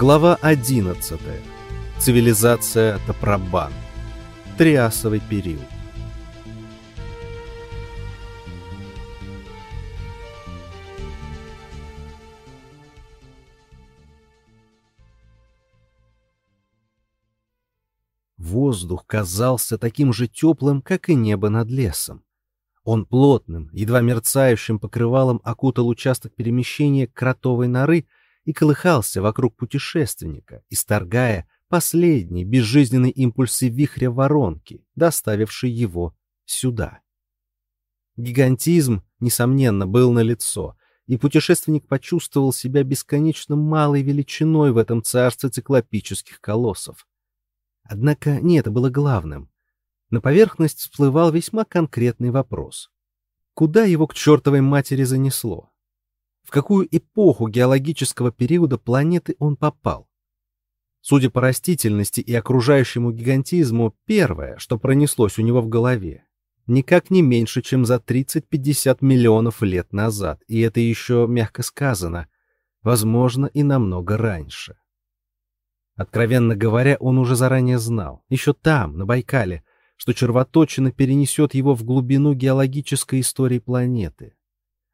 Глава 11. Цивилизация Тапрабан. Триасовый период. Воздух казался таким же теплым, как и небо над лесом. Он плотным, едва мерцающим покрывалом окутал участок перемещения кротовой норы — и колыхался вокруг путешественника, исторгая последние безжизненные импульсы вихря воронки, доставившей его сюда. Гигантизм, несомненно, был налицо, и путешественник почувствовал себя бесконечно малой величиной в этом царстве циклопических колоссов. Однако не это было главным. На поверхность всплывал весьма конкретный вопрос. Куда его к чертовой матери занесло? В какую эпоху геологического периода планеты он попал. Судя по растительности и окружающему гигантизму, первое, что пронеслось у него в голове, никак не меньше, чем за 30-50 миллионов лет назад, и это еще мягко сказано, возможно, и намного раньше. Откровенно говоря, он уже заранее знал, еще там, на Байкале, что червоточина перенесет его в глубину геологической истории планеты.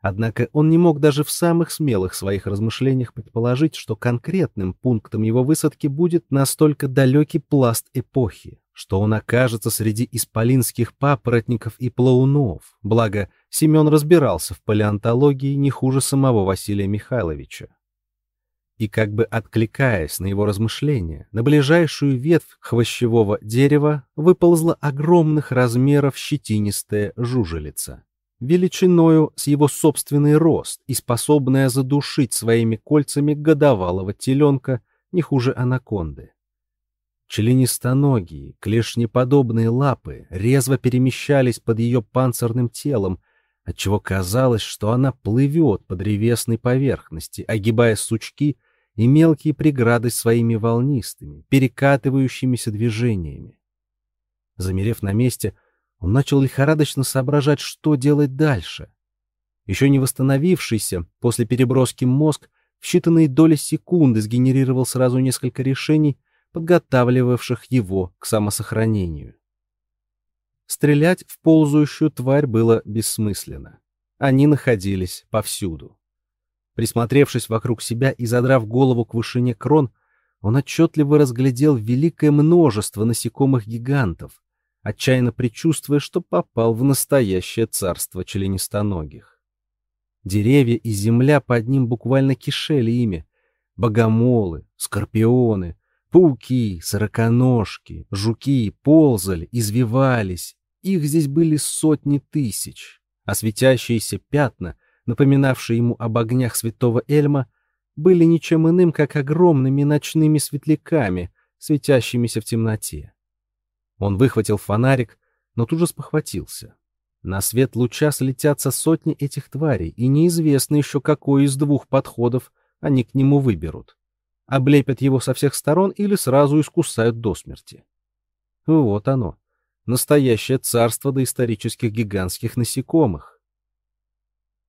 Однако он не мог даже в самых смелых своих размышлениях предположить, что конкретным пунктом его высадки будет настолько далекий пласт эпохи, что он окажется среди исполинских папоротников и плаунов, благо Семен разбирался в палеонтологии не хуже самого Василия Михайловича. И как бы откликаясь на его размышления, на ближайшую ветвь хвощевого дерева выползла огромных размеров щетинистая жужелица величиною с его собственный рост и способная задушить своими кольцами годовалого теленка не хуже анаконды. Членистоногие, клешнеподобные лапы резво перемещались под ее панцирным телом, отчего казалось, что она плывет по древесной поверхности, огибая сучки и мелкие преграды своими волнистыми, перекатывающимися движениями. Замерев на месте, он начал лихорадочно соображать, что делать дальше. Еще не восстановившийся после переброски мозг в считанные доли секунды сгенерировал сразу несколько решений, подготавливавших его к самосохранению. Стрелять в ползающую тварь было бессмысленно. Они находились повсюду. Присмотревшись вокруг себя и задрав голову к вышине крон, он отчетливо разглядел великое множество насекомых-гигантов, отчаянно предчувствуя, что попал в настоящее царство членистоногих. Деревья и земля под ним буквально кишели ими. Богомолы, скорпионы, пауки, сороконожки, жуки ползали, извивались. Их здесь были сотни тысяч, а светящиеся пятна, напоминавшие ему об огнях святого Эльма, были ничем иным, как огромными ночными светляками, светящимися в темноте. Он выхватил фонарик, но тут же спохватился. На свет луча слетятся сотни этих тварей, и неизвестно еще, какой из двух подходов они к нему выберут. Облепят его со всех сторон или сразу искусают до смерти. Вот оно, настоящее царство доисторических гигантских насекомых.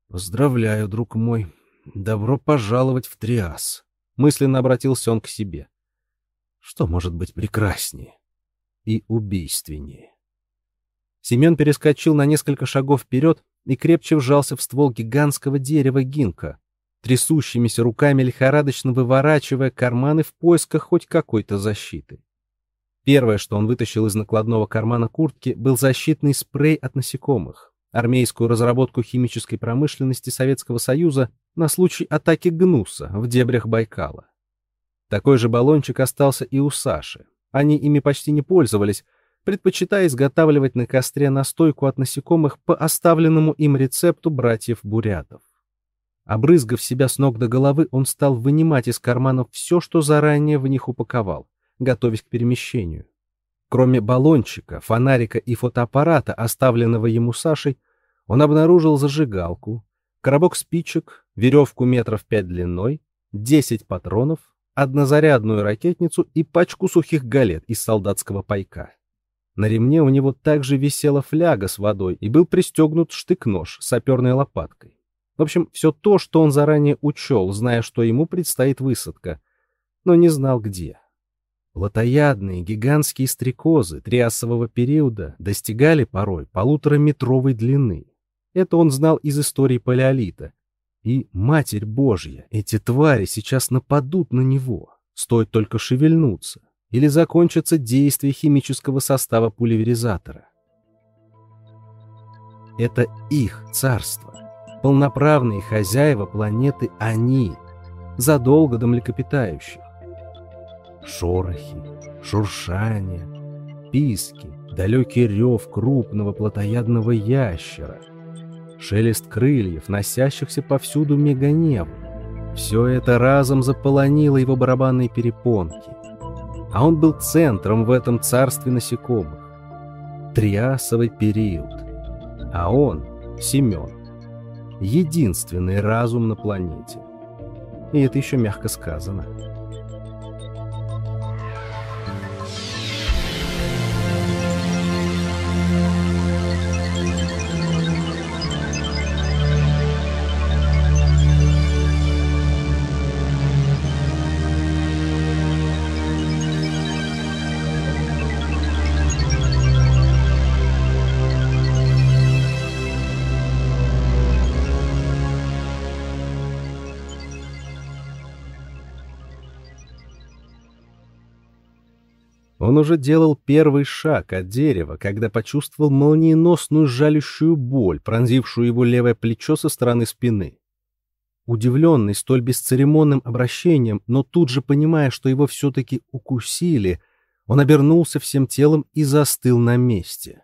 «Поздравляю, друг мой, добро пожаловать в Триас», — мысленно обратился он к себе. «Что может быть прекраснее?» И убийственнее. Семен перескочил на несколько шагов вперед и крепче вжался в ствол гигантского дерева гинка, трясущимися руками лихорадочно выворачивая карманы в поисках хоть какой-то защиты. Первое, что он вытащил из накладного кармана куртки, был защитный спрей от насекомых, армейскую разработку химической промышленности Советского Союза на случай атаки гнуса в дебрях Байкала. Такой же баллончик остался и у Саши, они ими почти не пользовались, предпочитая изготавливать на костре настойку от насекомых по оставленному им рецепту братьев-бурятов. Обрызгав себя с ног до головы, он стал вынимать из карманов все, что заранее в них упаковал, готовясь к перемещению. Кроме баллончика, фонарика и фотоаппарата, оставленного ему Сашей, он обнаружил зажигалку, коробок спичек, веревку метров пять длиной, десять патронов, однозарядную ракетницу и пачку сухих галет из солдатского пайка. На ремне у него также висела фляга с водой и был пристегнут штык-нож с саперной лопаткой. В общем, все то, что он заранее учел, зная, что ему предстоит высадка. но не знал где. Плотоядные гигантские стрекозы триасового периода достигали порой полутораметровой длины. Это он знал из истории палеолита. И, Матерь Божья, эти твари сейчас нападут на него, стоит только шевельнуться, или закончится действие химического состава пульверизатора. Это их царство. Полноправные хозяева планеты они, задолго до млекопитающих шорохи, шуршание, писки, далекий рев крупного плотоядного ящера, шелест крыльев, носящихся повсюду меганев. Все это разом заполонило его барабанные перепонки. А он был центром в этом царстве насекомых. Триасовый период. А он, Семен, единственный разум на планете. И это еще мягко сказано. Он уже делал первый шаг от дерева, когда почувствовал молниеносную жалющую боль, пронзившую его левое плечо со стороны спины. Удивленный столь бесцеремонным обращением, но тут же понимая, что его все-таки укусили, он обернулся всем телом и застыл на месте.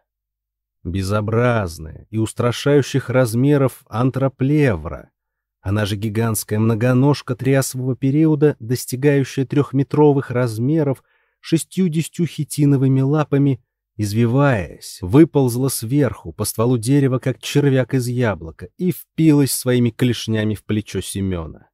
Безобразная и устрашающих размеров антроплевра, она же гигантская многоножка триасового периода, достигающая трехметровых размеров, шестьюдесятью хитиновыми лапами, извиваясь, выползла сверху по стволу дерева, как червяк из яблока, и впилась своими клешнями в плечо Семена.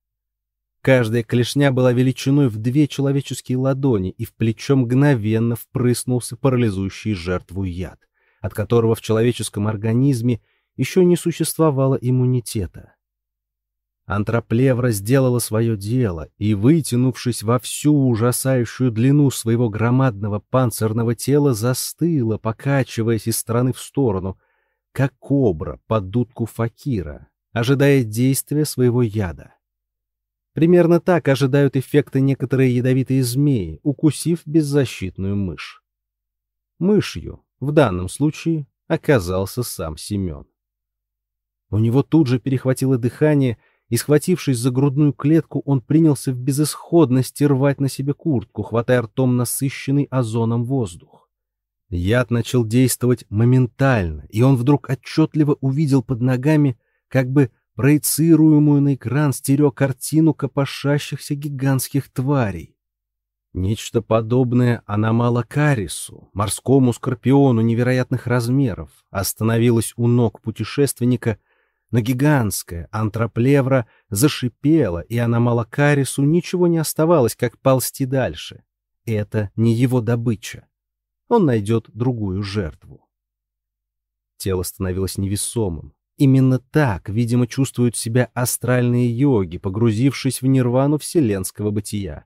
Каждая клешня была величиной в две человеческие ладони, и в плечо мгновенно впрыснулся парализующий жертву яд, от которого в человеческом организме еще не существовало иммунитета. Антроплевра сделала свое дело и, вытянувшись во всю ужасающую длину своего громадного панцирного тела, застыла, покачиваясь из стороны в сторону, как кобра под дудку факира, ожидая действия своего яда. Примерно так ожидают эффекта некоторые ядовитые змеи, укусив беззащитную мышь. Мышью, в данном случае, оказался сам Семен. У него тут же перехватило дыхание — и, схватившись за грудную клетку, он принялся в безысходности рвать на себе куртку, хватая ртом насыщенный озоном воздух. Яд начал действовать моментально, и он вдруг отчетливо увидел под ногами как бы проецируемую на экран стереокартину копошащихся гигантских тварей. Нечто подобное аномала карису, морскому скорпиону невероятных размеров, остановилось у ног путешественника — но гигантская антроплевра зашипела, и она Малакарису ничего не оставалось, как ползти дальше. Это не его добыча. Он найдет другую жертву. Тело становилось невесомым. Именно так, видимо, чувствуют себя астральные йоги, погрузившись в нирвану вселенского бытия.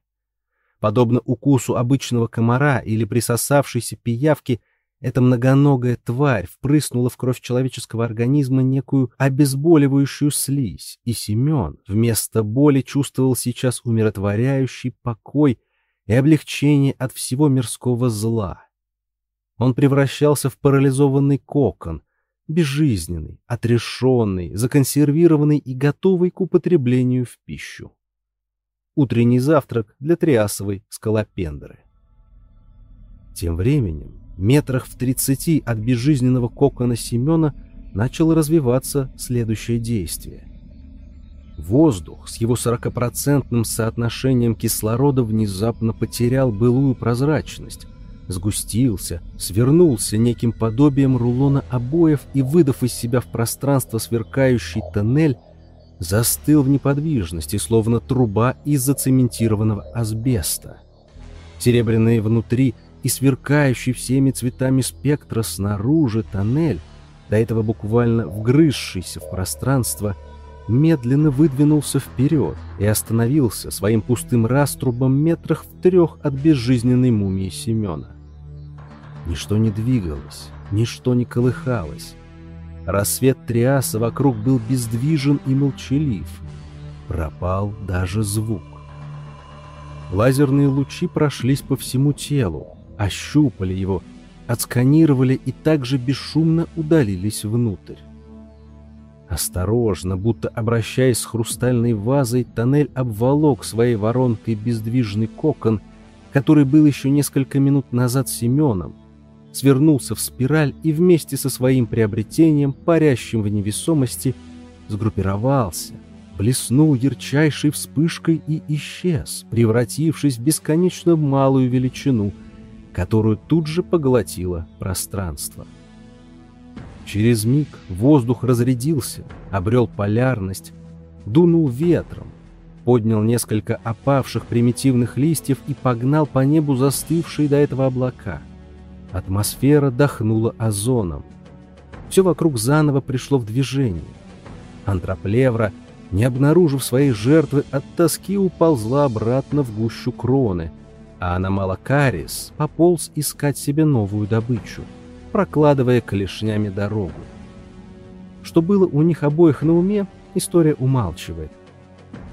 Подобно укусу обычного комара или присосавшейся пиявки — эта многоногая тварь впрыснула в кровь человеческого организма некую обезболивающую слизь, и Семен вместо боли чувствовал сейчас умиротворяющий покой и облегчение от всего мирского зла. Он превращался в парализованный кокон, безжизненный, отрешенный, законсервированный и готовый к употреблению в пищу. Утренний завтрак для триасовой скалопендры. Тем временем метрах в тридцати от безжизненного кокона Семена начало развиваться следующее действие. Воздух с его сорокопроцентным соотношением кислорода внезапно потерял былую прозрачность, сгустился, свернулся неким подобием рулона обоев и, выдав из себя в пространство сверкающий тоннель, застыл в неподвижности, словно труба из зацементированного асбеста. Серебряные внутри и сверкающий всеми цветами спектра снаружи тоннель, до этого буквально вгрызшийся в пространство, медленно выдвинулся вперед и остановился своим пустым раструбом метрах в трех от безжизненной мумии Семена. Ничто не двигалось, ничто не колыхалось. Рассвет Триаса вокруг был бездвижен и молчалив. Пропал даже звук. Лазерные лучи прошлись по всему телу, ощупали его, отсканировали и также бесшумно удалились внутрь. Осторожно, будто обращаясь с хрустальной вазой, тоннель обволок своей воронкой бездвижный кокон, который был еще несколько минут назад Семеном, свернулся в спираль и вместе со своим приобретением, парящим в невесомости, сгруппировался, блеснул ярчайшей вспышкой и исчез, превратившись в бесконечно малую величину, которую тут же поглотило пространство. Через миг воздух разрядился, обрел полярность, дунул ветром, поднял несколько опавших примитивных листьев и погнал по небу застывшие до этого облака. Атмосфера дохнула озоном. Все вокруг заново пришло в движение. Антроплевра, не обнаружив своей жертвы, от тоски уползла обратно в гущу кроны, а Аномалакарис пополз искать себе новую добычу прокладывая клешнями дорогу. Что было у них обоих на уме, история умалчивает.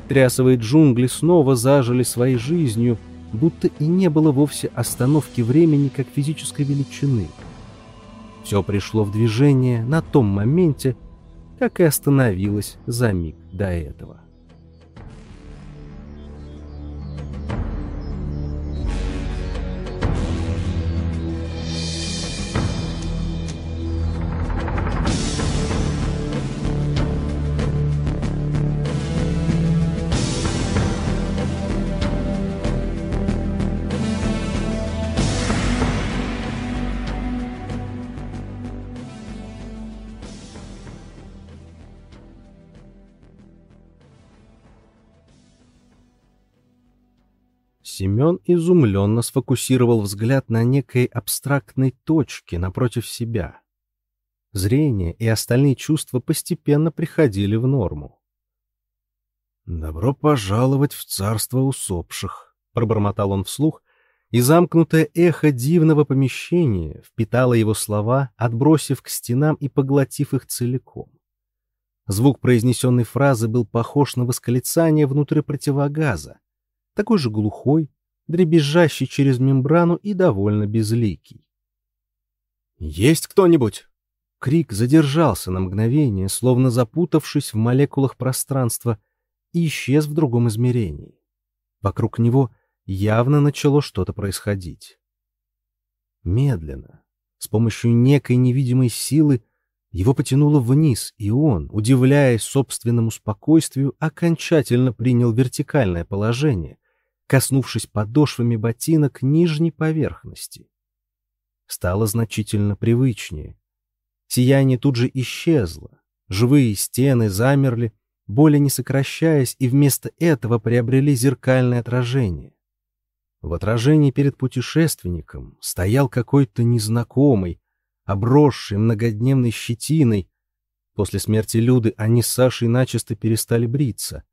Трясовые джунгли снова зажили своей жизнью, будто и не было вовсе остановки времени как физической величины. Все пришло в движение на том моменте, как и остановилось за миг до этого. Семен изумленно сфокусировал взгляд на некой абстрактной точке напротив себя. Зрение и остальные чувства постепенно приходили в норму. «Добро пожаловать в царство усопших», — пробормотал он вслух, и замкнутое эхо дивного помещения впитало его слова, отбросив к стенам и поглотив их целиком. Звук произнесенной фразы был похож на восклицание внутри противогаза, такой же глухой, дребезжащий через мембрану и довольно безликий. «Есть кто-нибудь?» Крик задержался на мгновение, словно запутавшись в молекулах пространства, и исчез в другом измерении. Вокруг него явно начало что-то происходить. Медленно, с помощью некой невидимой силы, его потянуло вниз, и он, удивляясь собственному спокойствию, окончательно принял вертикальное положение, коснувшись подошвами ботинок нижней поверхности. Стало значительно привычнее. Сияние тут же исчезло, живые стены замерли, более не сокращаясь, и вместо этого приобрели зеркальное отражение. В отражении перед путешественником стоял какой-то незнакомый, обросший многодневной щетиной. После смерти Люды они с Сашей начисто перестали бриться.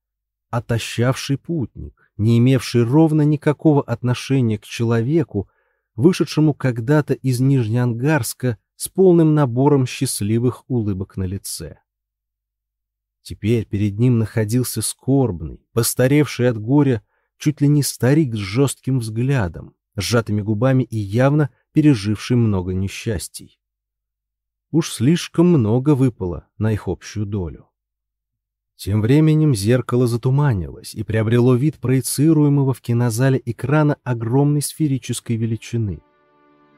Отощавший путник, не имевший ровно никакого отношения к человеку, вышедшему когда-то из Нижнеангарска с полным набором счастливых улыбок на лице. Теперь перед ним находился скорбный, постаревший от горя, чуть ли не старик с жестким взглядом, сжатыми губами и явно переживший много несчастий. Уж слишком много выпало на их общую долю. Тем временем зеркало затуманилось и приобрело вид проецируемого в кинозале экрана огромной сферической величины.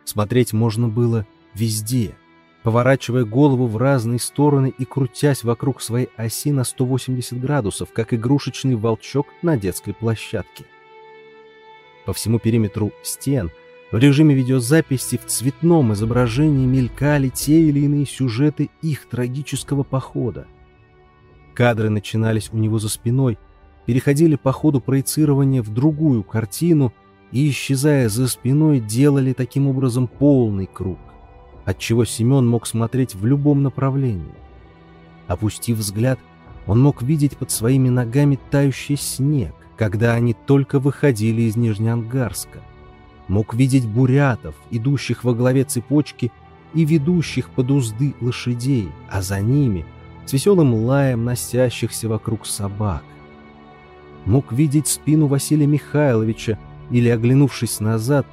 Смотреть можно было везде, поворачивая голову в разные стороны и крутясь вокруг своей оси на 180 градусов, как игрушечный волчок на детской площадке. По всему периметру стен в режиме видеозаписи в цветном изображении мелькали те или иные сюжеты их трагического похода — Кадры начинались у него за спиной, переходили по ходу проецирования в другую картину и, исчезая за спиной, делали таким образом полный круг, отчего Семен мог смотреть в любом направлении. Опустив взгляд, Он мог видеть под своими ногами тающий снег, когда они только выходили из Нижнеангарска. Мог видеть бурятов, идущих во главе цепочки и ведущих под узды лошадей, а за ними с веселым лаем носящихся вокруг собак. Мог видеть спину Василия Михайловича или, оглянувшись назад,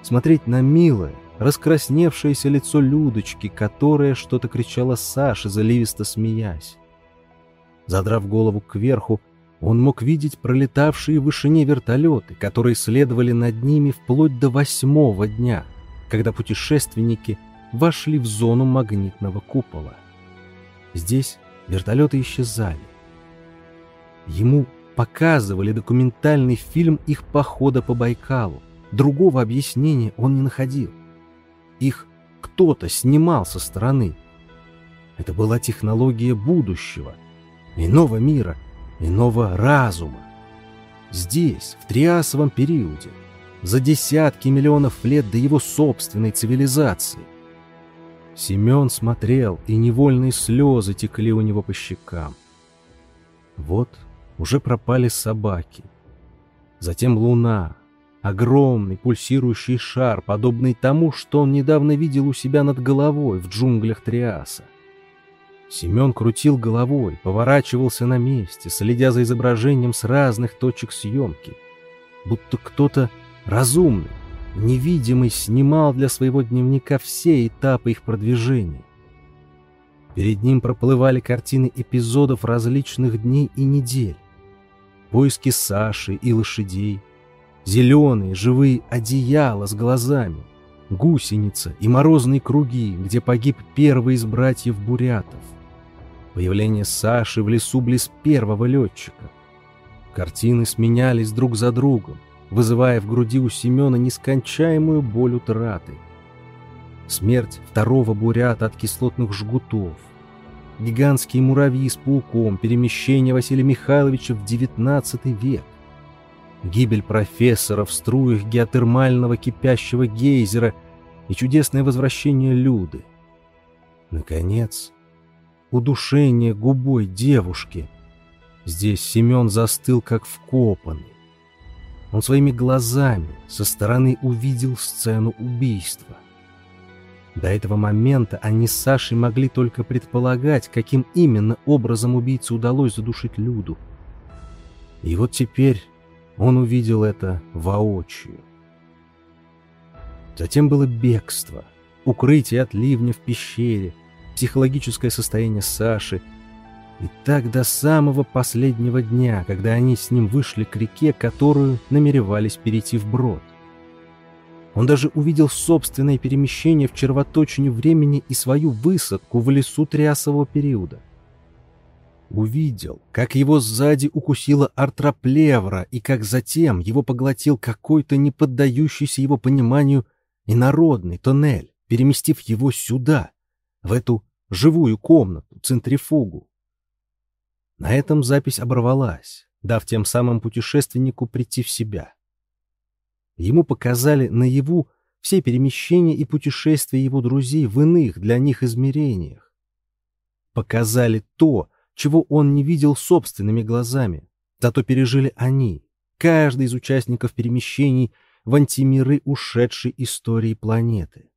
смотреть на милое, раскрасневшееся лицо Людочки, которая что-то кричала Саше, заливисто смеясь. Задрав голову кверху, он мог видеть пролетавшие в вышине вертолеты, которые следовали над ними вплоть до восьмого дня, когда путешественники вошли в зону магнитного купола. Здесь вертолеты исчезали. Ему показывали документальный фильм их похода по Байкалу. Другого объяснения он не находил. Их кто-то снимал со стороны. Это была технология будущего, иного мира, иного разума. Здесь, в триасовом периоде, за десятки миллионов лет до его собственной цивилизации. Семен смотрел, и невольные слезы текли у него по щекам. Вот уже пропали собаки. Затем луна, огромный пульсирующий шар, подобный тому, что он недавно видел у себя над головой в джунглях Триаса. Семен крутил головой, поворачивался на месте, следя за изображением с разных точек съемки. Будто кто-то разумный, невидимый снимал для своего дневника все этапы их продвижения. Перед ним проплывали картины эпизодов различных дней и недель. Поиски Саши и лошадей, зеленые живые одеяла с глазами, гусеница и морозные круги, где погиб первый из братьев Бурятов — появление Саши в лесу близ первого летчика. Картины сменялись друг за другом, вызывая в груди у Семена нескончаемую боль утраты. Смерть второго бурята от кислотных жгутов, гигантские муравьи с пауком, перемещение Василия Михайловича в XIX век, гибель профессора в струях геотермального кипящего гейзера и чудесное возвращение Люды. Наконец, удушение губой девушки. Здесь Семен застыл, как вкопанный. Он своими глазами со стороны увидел сцену убийства. До этого момента они с Сашей могли только предполагать, каким именно образом убийце удалось задушить Люду. И вот теперь он увидел это воочию. Затем было бегство, укрытие от ливня в пещере, психологическое состояние Саши. И так до самого последнего дня, когда они с ним вышли к реке, которую намеревались перейти вброд. Он даже увидел собственное перемещение в червоточине времени и свою высадку в лесу триасового периода. Увидел, как его сзади укусила артроплевра и как затем его поглотил какой-то неподдающийся его пониманию инородный тоннель, переместив его сюда, в эту живую комнату, центрифугу. На этом запись оборвалась, дав тем самым путешественнику прийти в себя. Ему показали наяву все перемещения и путешествия его друзей в иных для них измерениях. Показали то, чего он не видел собственными глазами, зато пережили они, каждый из участников перемещений в антимиры ушедшей истории планеты.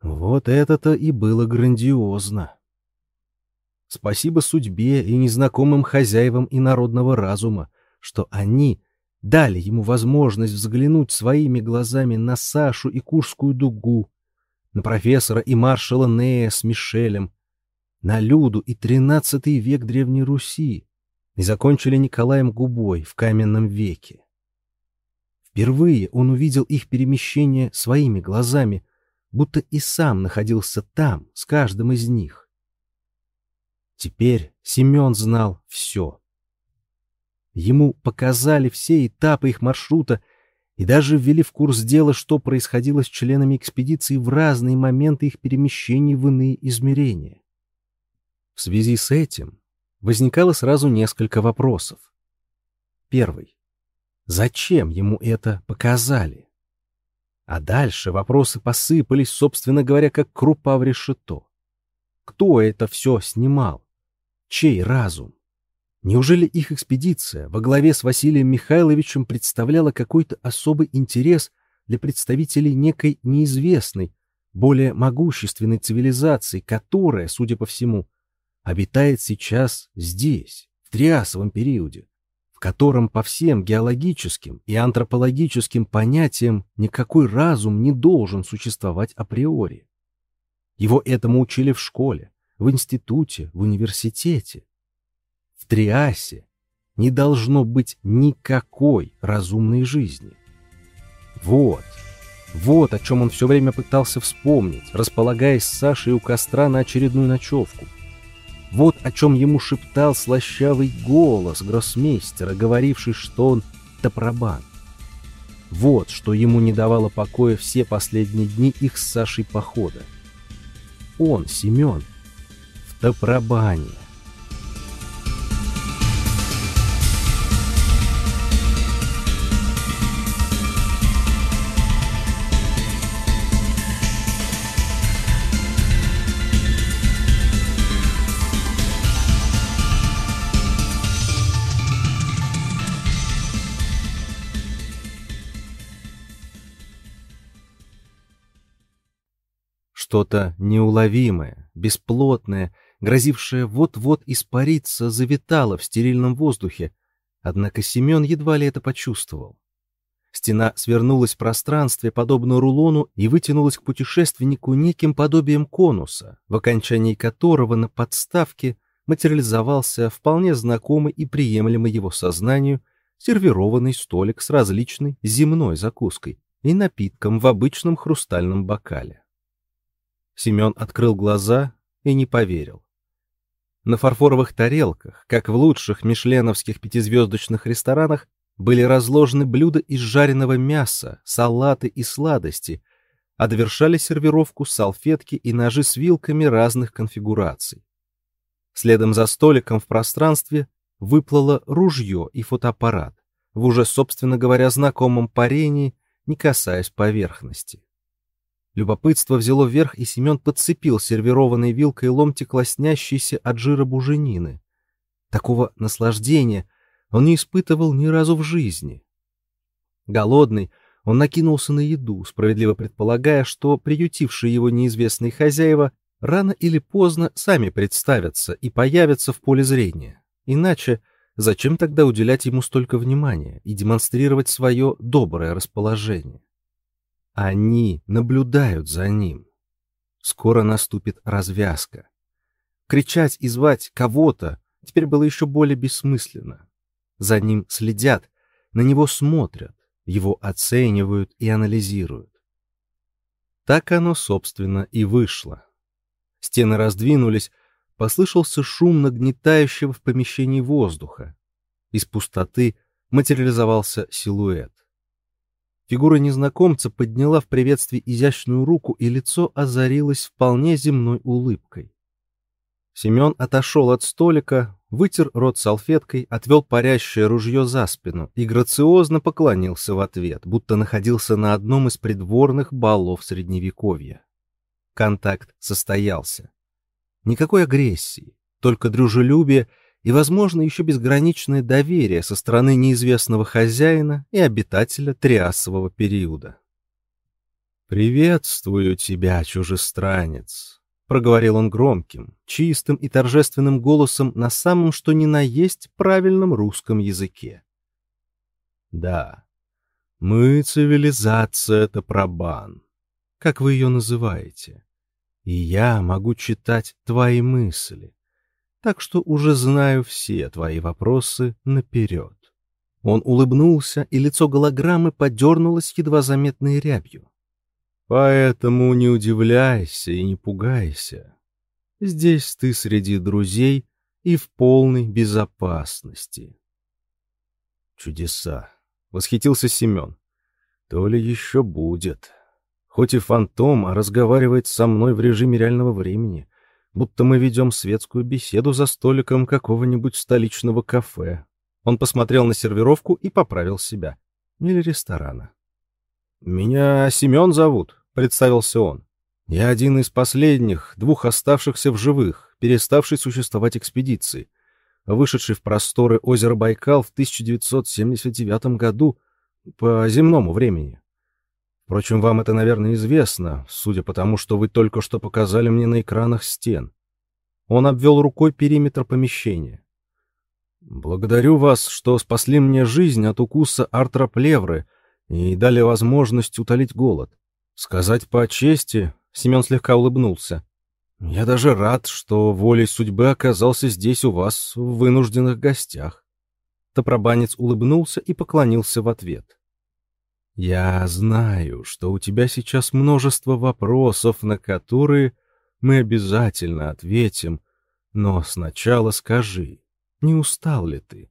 Вот это-то и было грандиозно. Спасибо судьбе и незнакомым хозяевам инородного разума, что они дали ему возможность взглянуть своими глазами на Сашу и Курскую дугу, на профессора и маршала Нея с Мишелем, на Люду и тринадцатый век Древней Руси, и закончили Николаем Губой в каменном веке. Впервые он увидел их перемещение своими глазами — будто и сам находился там, с каждым из них. Теперь Семен знал все. Ему показали все этапы их маршрута и даже ввели в курс дела, что происходило с членами экспедиции в разные моменты их перемещений в иные измерения. В связи с этим возникало сразу несколько вопросов. Первый. Зачем ему это показали? А дальше вопросы посыпались, собственно говоря, как крупа в решето. Кто это все снимал? Чей разум? Неужели их экспедиция во главе с Василием Михайловичем представляла какой-то особый интерес для представителей некой неизвестной, более могущественной цивилизации, которая, судя по всему, обитает сейчас здесь, в Триасовом периоде, в котором по всем геологическим и антропологическим понятиям никакой разум не должен существовать априори. Его этому учили в школе, в институте, в университете. В Триасе не должно быть никакой разумной жизни. Вот, вот о чем он все время пытался вспомнить, располагаясь с Сашей у костра на очередную ночевку. Вот о чем ему шептал слащавый голос гроссмейстера, говоривший, что он топробан. Вот что ему не давало покоя все последние дни их с Сашей похода. Он, Семен, в топробане. Что-то неуловимое, бесплотное, грозившее вот-вот испариться, завитало в стерильном воздухе, однако Семен едва ли это почувствовал. Стена свернулась в пространстве, подобно рулону, и вытянулась к путешественнику неким подобием конуса, в окончании которого на подставке материализовался вполне знакомый и приемлемый его сознанию сервированный столик с различной земной закуской и напитком в обычном хрустальном бокале. Семен открыл глаза и не поверил. На фарфоровых тарелках, как в лучших мишленовских пятизвездочных ресторанах, были разложены блюда из жареного мяса, салаты и сладости, а довершали сервировку салфетки и ножи с вилками разных конфигураций. Следом за столиком в пространстве выплыло ружье и фотоаппарат, в уже, собственно говоря, знакомом парении, не касаясь поверхности. Любопытство взяло вверх, и Семен подцепил сервированной вилкой ломтик лоснящийся от жира буженины. Такого наслаждения он не испытывал ни разу в жизни. Голодный, он накинулся на еду, справедливо предполагая, что приютившие его неизвестные хозяева рано или поздно сами представятся и появятся в поле зрения. Иначе зачем тогда уделять ему столько внимания и демонстрировать свое доброе расположение? Они наблюдают за ним. Скоро наступит развязка. Кричать и звать кого-то теперь было еще более бессмысленно. За ним следят, на него смотрят, его оценивают и анализируют. Так оно, собственно, и вышло. Стены раздвинулись, послышался шум нагнетающего в помещении воздуха. Из пустоты материализовался силуэт. Фигура незнакомца подняла в приветствии изящную руку, и лицо озарилось вполне земной улыбкой. Семен отошел от столика, вытер рот салфеткой, отвел парящее ружье за спину и грациозно поклонился в ответ, будто находился на одном из придворных балов Средневековья. Контакт состоялся. Никакой агрессии, только дружелюбие и, возможно, еще безграничное доверие со стороны неизвестного хозяина и обитателя триасового периода. «Приветствую тебя, чужестранец», — проговорил он громким, чистым и торжественным голосом на самом что ни на есть правильном русском языке. «Да, мы цивилизация это пробан, как вы ее называете, и я могу читать твои мысли, так что уже знаю все твои вопросы наперед. Он улыбнулся, и лицо голограммы подернулось едва заметной рябью. Поэтому не удивляйся и не пугайся. Здесь ты среди друзей и в полной безопасности. Чудеса! Восхитился Семен. То ли еще будет. Хоть и фантом, а разговаривает со мной в режиме реального времени — будто мы ведем светскую беседу за столиком какого-нибудь столичного кафе. Он посмотрел на сервировку и поправил себя. Или ресторана. «Меня Семен зовут», — представился он. Я один из последних, двух оставшихся в живых, переставший существовать экспедиции, вышедший в просторы озера Байкал в 1979 году по земному времени. Впрочем, вам это, наверное, известно, судя по тому, что вы только что показали мне на экранах стен. Он обвел рукой периметр помещения. Благодарю вас, что спасли мне жизнь от укуса артроплевры и дали возможность утолить голод. Сказать по чести, Семен слегка улыбнулся. Я даже рад, что волей судьбы оказался здесь у вас в вынужденных гостях. Топробанец улыбнулся и поклонился в ответ. Я знаю, что у тебя сейчас множество вопросов, на которые мы обязательно ответим, но сначала скажи, не устал ли ты?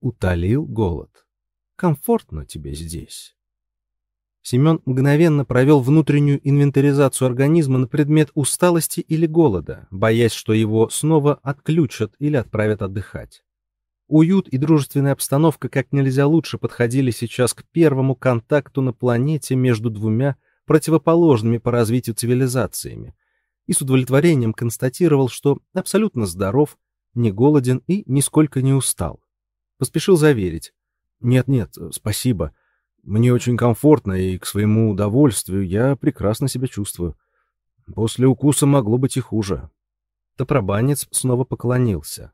Утолил голод? Комфортно тебе здесь? Семен мгновенно провел внутреннюю инвентаризацию организма на предмет усталости или голода, боясь, что его снова отключат или отправят отдыхать. Уют и дружественная обстановка как нельзя лучше подходили сейчас к первому контакту на планете между двумя противоположными по развитию цивилизациями, и с удовлетворением констатировал, что абсолютно здоров, не голоден и нисколько не устал. Поспешил заверить. «Нет-нет, спасибо. Мне очень комфортно, и к своему удовольствию я прекрасно себя чувствую. После укуса могло быть и хуже». Топробанец снова поклонился.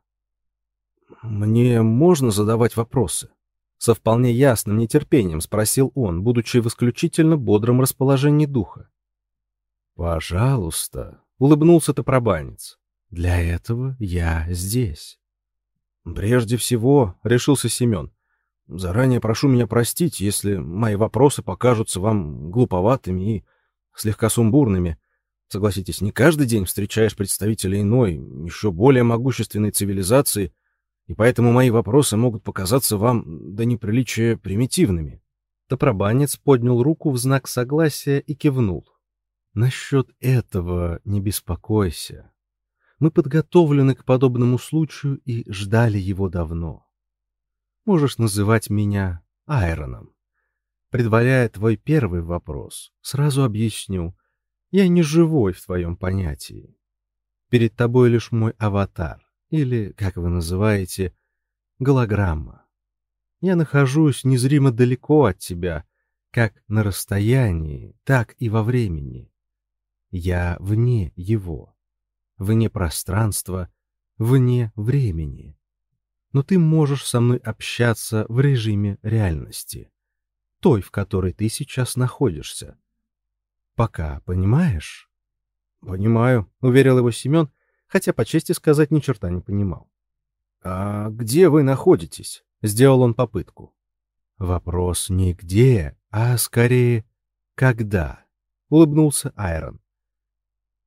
«Мне можно задавать вопросы?» Со вполне ясным нетерпением спросил он, будучи в исключительно бодром расположении духа. «Пожалуйста», — улыбнулся Топробанец. «Для этого я здесь». «Прежде всего», — решился Семен, — «заранее прошу меня простить, если мои вопросы покажутся вам глуповатыми и слегка сумбурными. Согласитесь, не каждый день встречаешь представителей иной, еще более могущественной цивилизации, и поэтому мои вопросы могут показаться вам до неприличия примитивными». Топробанец поднял руку в знак согласия и кивнул. «Насчет этого не беспокойся. Мы подготовлены к подобному случаю и ждали его давно. Можешь называть меня Айроном. Предваряя твой первый вопрос, сразу объясню. Я не живой в твоем понятии. Перед тобой лишь мой аватар или, как вы называете, голограмма. Я нахожусь незримо далеко от тебя, как на расстоянии, так и во времени. Я вне его, вне пространства, вне времени. Но ты можешь со мной общаться в режиме реальности, той, в которой ты сейчас находишься. Пока, понимаешь? Понимаю, уверил его Семен, хотя по чести сказать ни черта не понимал. «А где вы находитесь?» — сделал он попытку. «Вопрос не где, а скорее когда», — улыбнулся Айрон.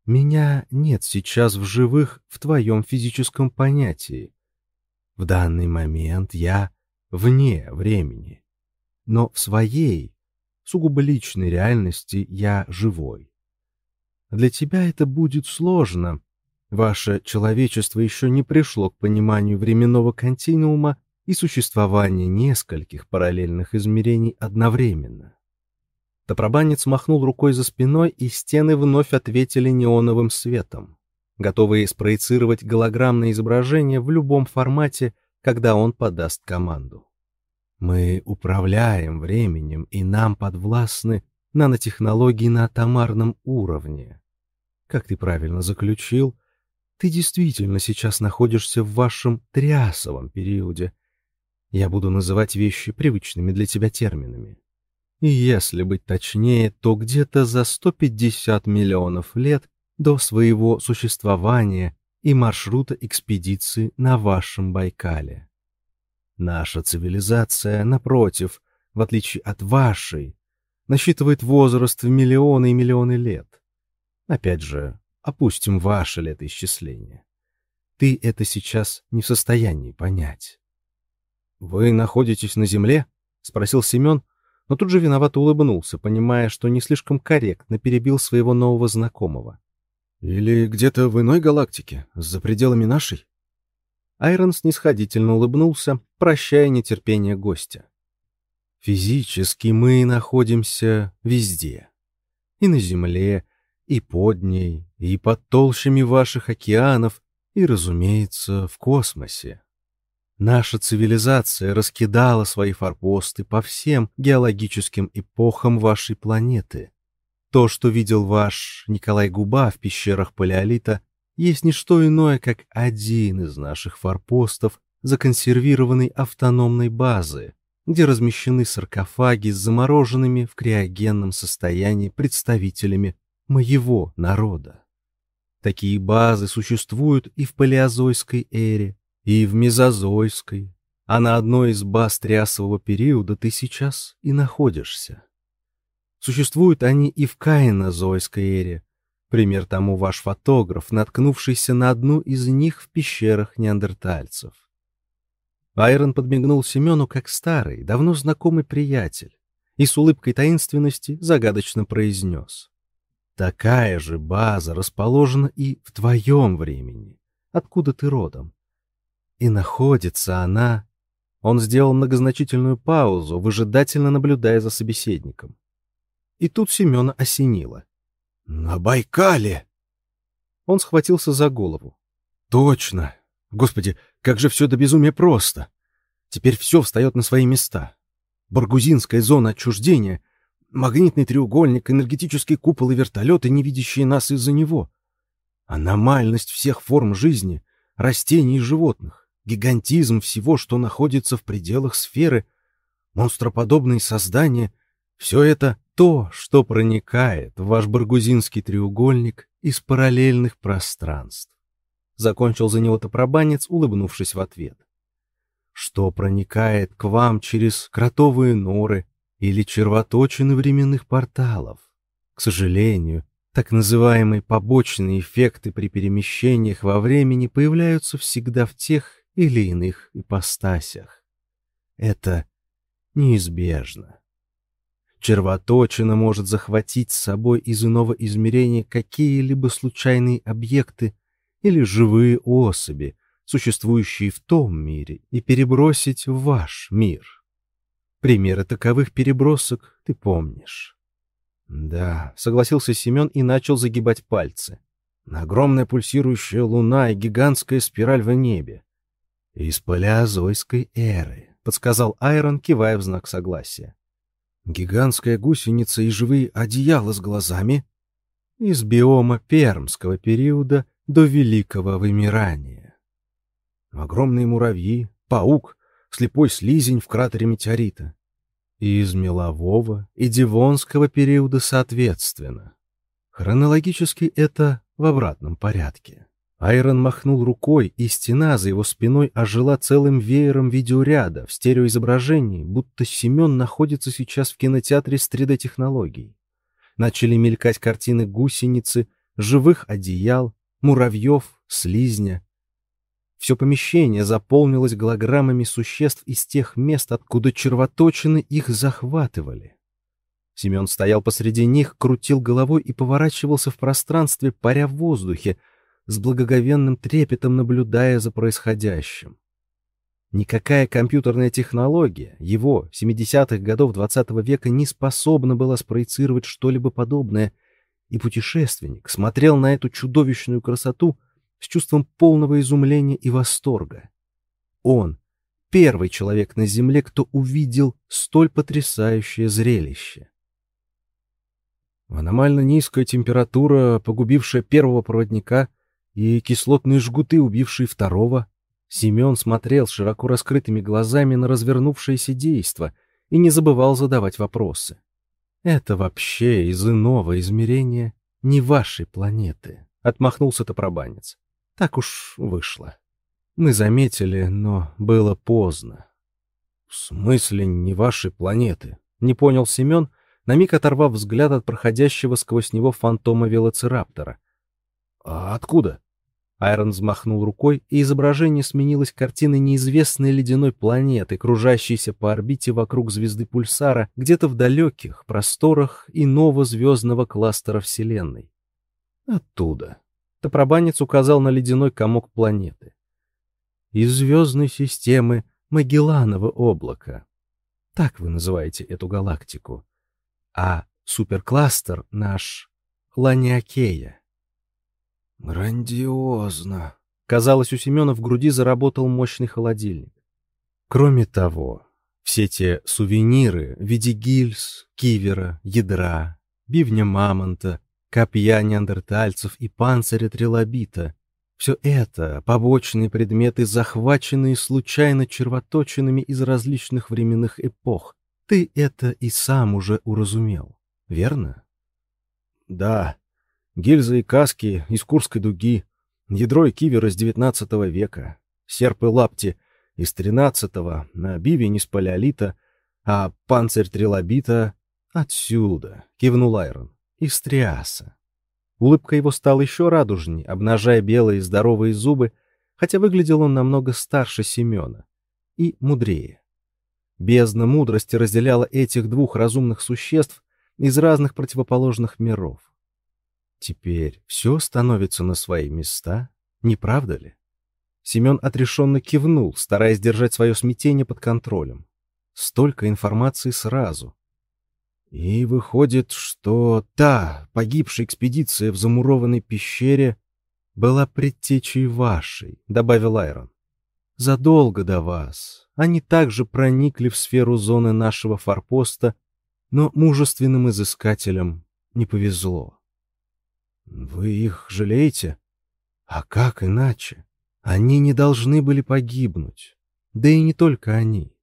«Меня нет сейчас в живых в твоем физическом понятии. В данный момент я вне времени, но в своей, сугубо личной реальности я живой. Для тебя это будет сложно, Ваше человечество еще не пришло к пониманию временного континуума и существования нескольких параллельных измерений одновременно. Топробанец махнул рукой за спиной, и стены вновь ответили неоновым светом, готовые спроецировать голограммное изображение в любом формате, когда он подаст команду. Мы управляем временем, и нам подвластны нанотехнологии на атомарном уровне. Как ты правильно заключил, ты действительно сейчас находишься в вашем триасовом периоде. Я буду называть вещи привычными для тебя терминами. И если быть точнее, то где-то за 150 миллионов лет до своего существования и маршрута экспедиции на вашем Байкале. Наша цивилизация, напротив, в отличие от вашей, насчитывает возраст в миллионы и миллионы лет. Опять же, Опустим ваше летоисчисление. Ты это сейчас не в состоянии понять. «Вы находитесь на Земле?» — спросил Семен, но тут же виновато улыбнулся, понимая, что не слишком корректно перебил своего нового знакомого. «Или где-то в иной галактике, за пределами нашей?» Айрон снисходительно улыбнулся, прощая нетерпение гостя. «Физически мы находимся везде. И на Земле, и под ней, и под толщами ваших океанов, и, разумеется, в космосе. Наша цивилизация раскидала свои форпосты по всем геологическим эпохам вашей планеты. То, что видел ваш Николай Губа в пещерах Палеолита, есть не что иное, как один из наших форпостов законсервированной автономной базы, где размещены саркофаги с замороженными в криогенном состоянии представителями моего народа. Такие базы существуют и в палеозойской эре, и в мезозойской, а на одной из баз триасового периода ты сейчас и находишься. Существуют они и в каинозойской эре, пример тому ваш фотограф, наткнувшийся на одну из них в пещерах неандертальцев. Айрон подмигнул Семену как старый, давно знакомый приятель, и с улыбкой таинственности загадочно произнес. «Такая же база расположена и в твоем времени, откуда ты родом. И находится она...» Он сделал многозначительную паузу, выжидательно наблюдая за собеседником. И тут Семена осенило. «На Байкале!» Он схватился за голову. «Точно! Господи, как же все до безумия просто! Теперь все встает на свои места. Баргузинская зона отчуждения, магнитный треугольник, энергетический купол и вертолеты, не видящие нас из-за него. Аномальность всех форм жизни, растений и животных, гигантизм всего, что находится в пределах сферы, монстроподобные создания — все это то, что проникает в ваш баргузинский треугольник из параллельных пространств. Закончил за него топробанец, улыбнувшись в ответ. Что проникает к вам через кротовые норы или червоточины временных порталов. К сожалению, так называемые побочные эффекты при перемещениях во времени появляются всегда в тех или иных ипостасях. Это неизбежно. Червоточина может захватить с собой из иного измерения какие-либо случайные объекты или живые особи, существующие в том мире, и перебросить в ваш мир. Примеры таковых перебросок ты помнишь. Да, согласился Семен и начал загибать пальцы. Огромная пульсирующая луна и гигантская спираль в небе. Из палеозойской эры, подсказал Айрон, кивая в знак согласия. Гигантская гусеница и живые одеяла с глазами из биома пермского периода до великого вымирания. Огромные муравьи, паук, слепой слизень в кратере метеорита. И из мелового и дивонского периода соответственно. Хронологически это в обратном порядке. Айрон махнул рукой, и стена за его спиной ожила целым веером видеоряда в стереоизображении, будто Семен находится сейчас в кинотеатре с 3D-технологией. Начали мелькать картины гусеницы, живых одеял, муравьев, слизня. Все помещение заполнилось голограммами существ из тех мест, откуда червоточины их захватывали. Семен стоял посреди них, крутил головой и поворачивался в пространстве, паря в воздухе, с благоговенным трепетом наблюдая за происходящим. Никакая компьютерная технология его 70-х годов XX -го века не способна была спроецировать что-либо подобное, и путешественник смотрел на эту чудовищную красоту с чувством полного изумления и восторга. Он — первый человек на Земле, кто увидел столь потрясающее зрелище. Аномально низкая температура, погубившая первого проводника — и кислотные жгуты, убившие второго. Семен смотрел широко раскрытыми глазами на развернувшееся действо и не забывал задавать вопросы. «Это вообще из иного измерения не вашей планеты», — отмахнулся топробанец. «Так уж вышло. Мы заметили, но было поздно». «В смысле не вашей планеты?» — не понял Семен, на миг оторвав взгляд от проходящего сквозь него фантома велоцираптора. «А откуда?» Айрон взмахнул рукой, и изображение сменилось картиной неизвестной ледяной планеты, кружащейся по орбите вокруг звезды Пульсара, где-то в далеких просторах иного звездного кластера Вселенной. Оттуда. Топробанец указал на ледяной комок планеты. Из звездной системы Магелланово облако. Так вы называете эту галактику. А суперкластер наш Ланиакея. Грандиозно. Казалось, у Семена в груди заработал мощный холодильник. Кроме того, все те сувениры в виде гильз, кивера, ядра, бивня мамонта, копья неандертальцев и панциря трилобита — все это — побочные предметы, захваченные случайно червоточинами из различных временных эпох. Ты это и сам уже уразумел, верно? Да, гильзы и каски из Курской дуги, ядро и кивер из девятнадцатого века, серп и лапти из тринадцатого, на бивень из палеолита, а панцирь трилобита отсюда, кивнул Айрон, из триаса. Улыбка его стала еще радужней, обнажая белые здоровые зубы, хотя выглядел он намного старше Семена и мудрее. Бездна мудрости разделяла этих двух разумных существ из разных противоположных миров. Теперь все становится на свои места, не правда ли? Семен отрешенно кивнул, стараясь держать свое смятение под контролем. Столько информации сразу. И выходит, что та погибшая экспедиция в замурованной пещере была предтечей вашей, добавил Айрон. Задолго до вас они также проникли в сферу зоны нашего форпоста, но мужественным изыскателям не повезло. Вы их жалеете? А как иначе? Они не должны были погибнуть. Да и не только они.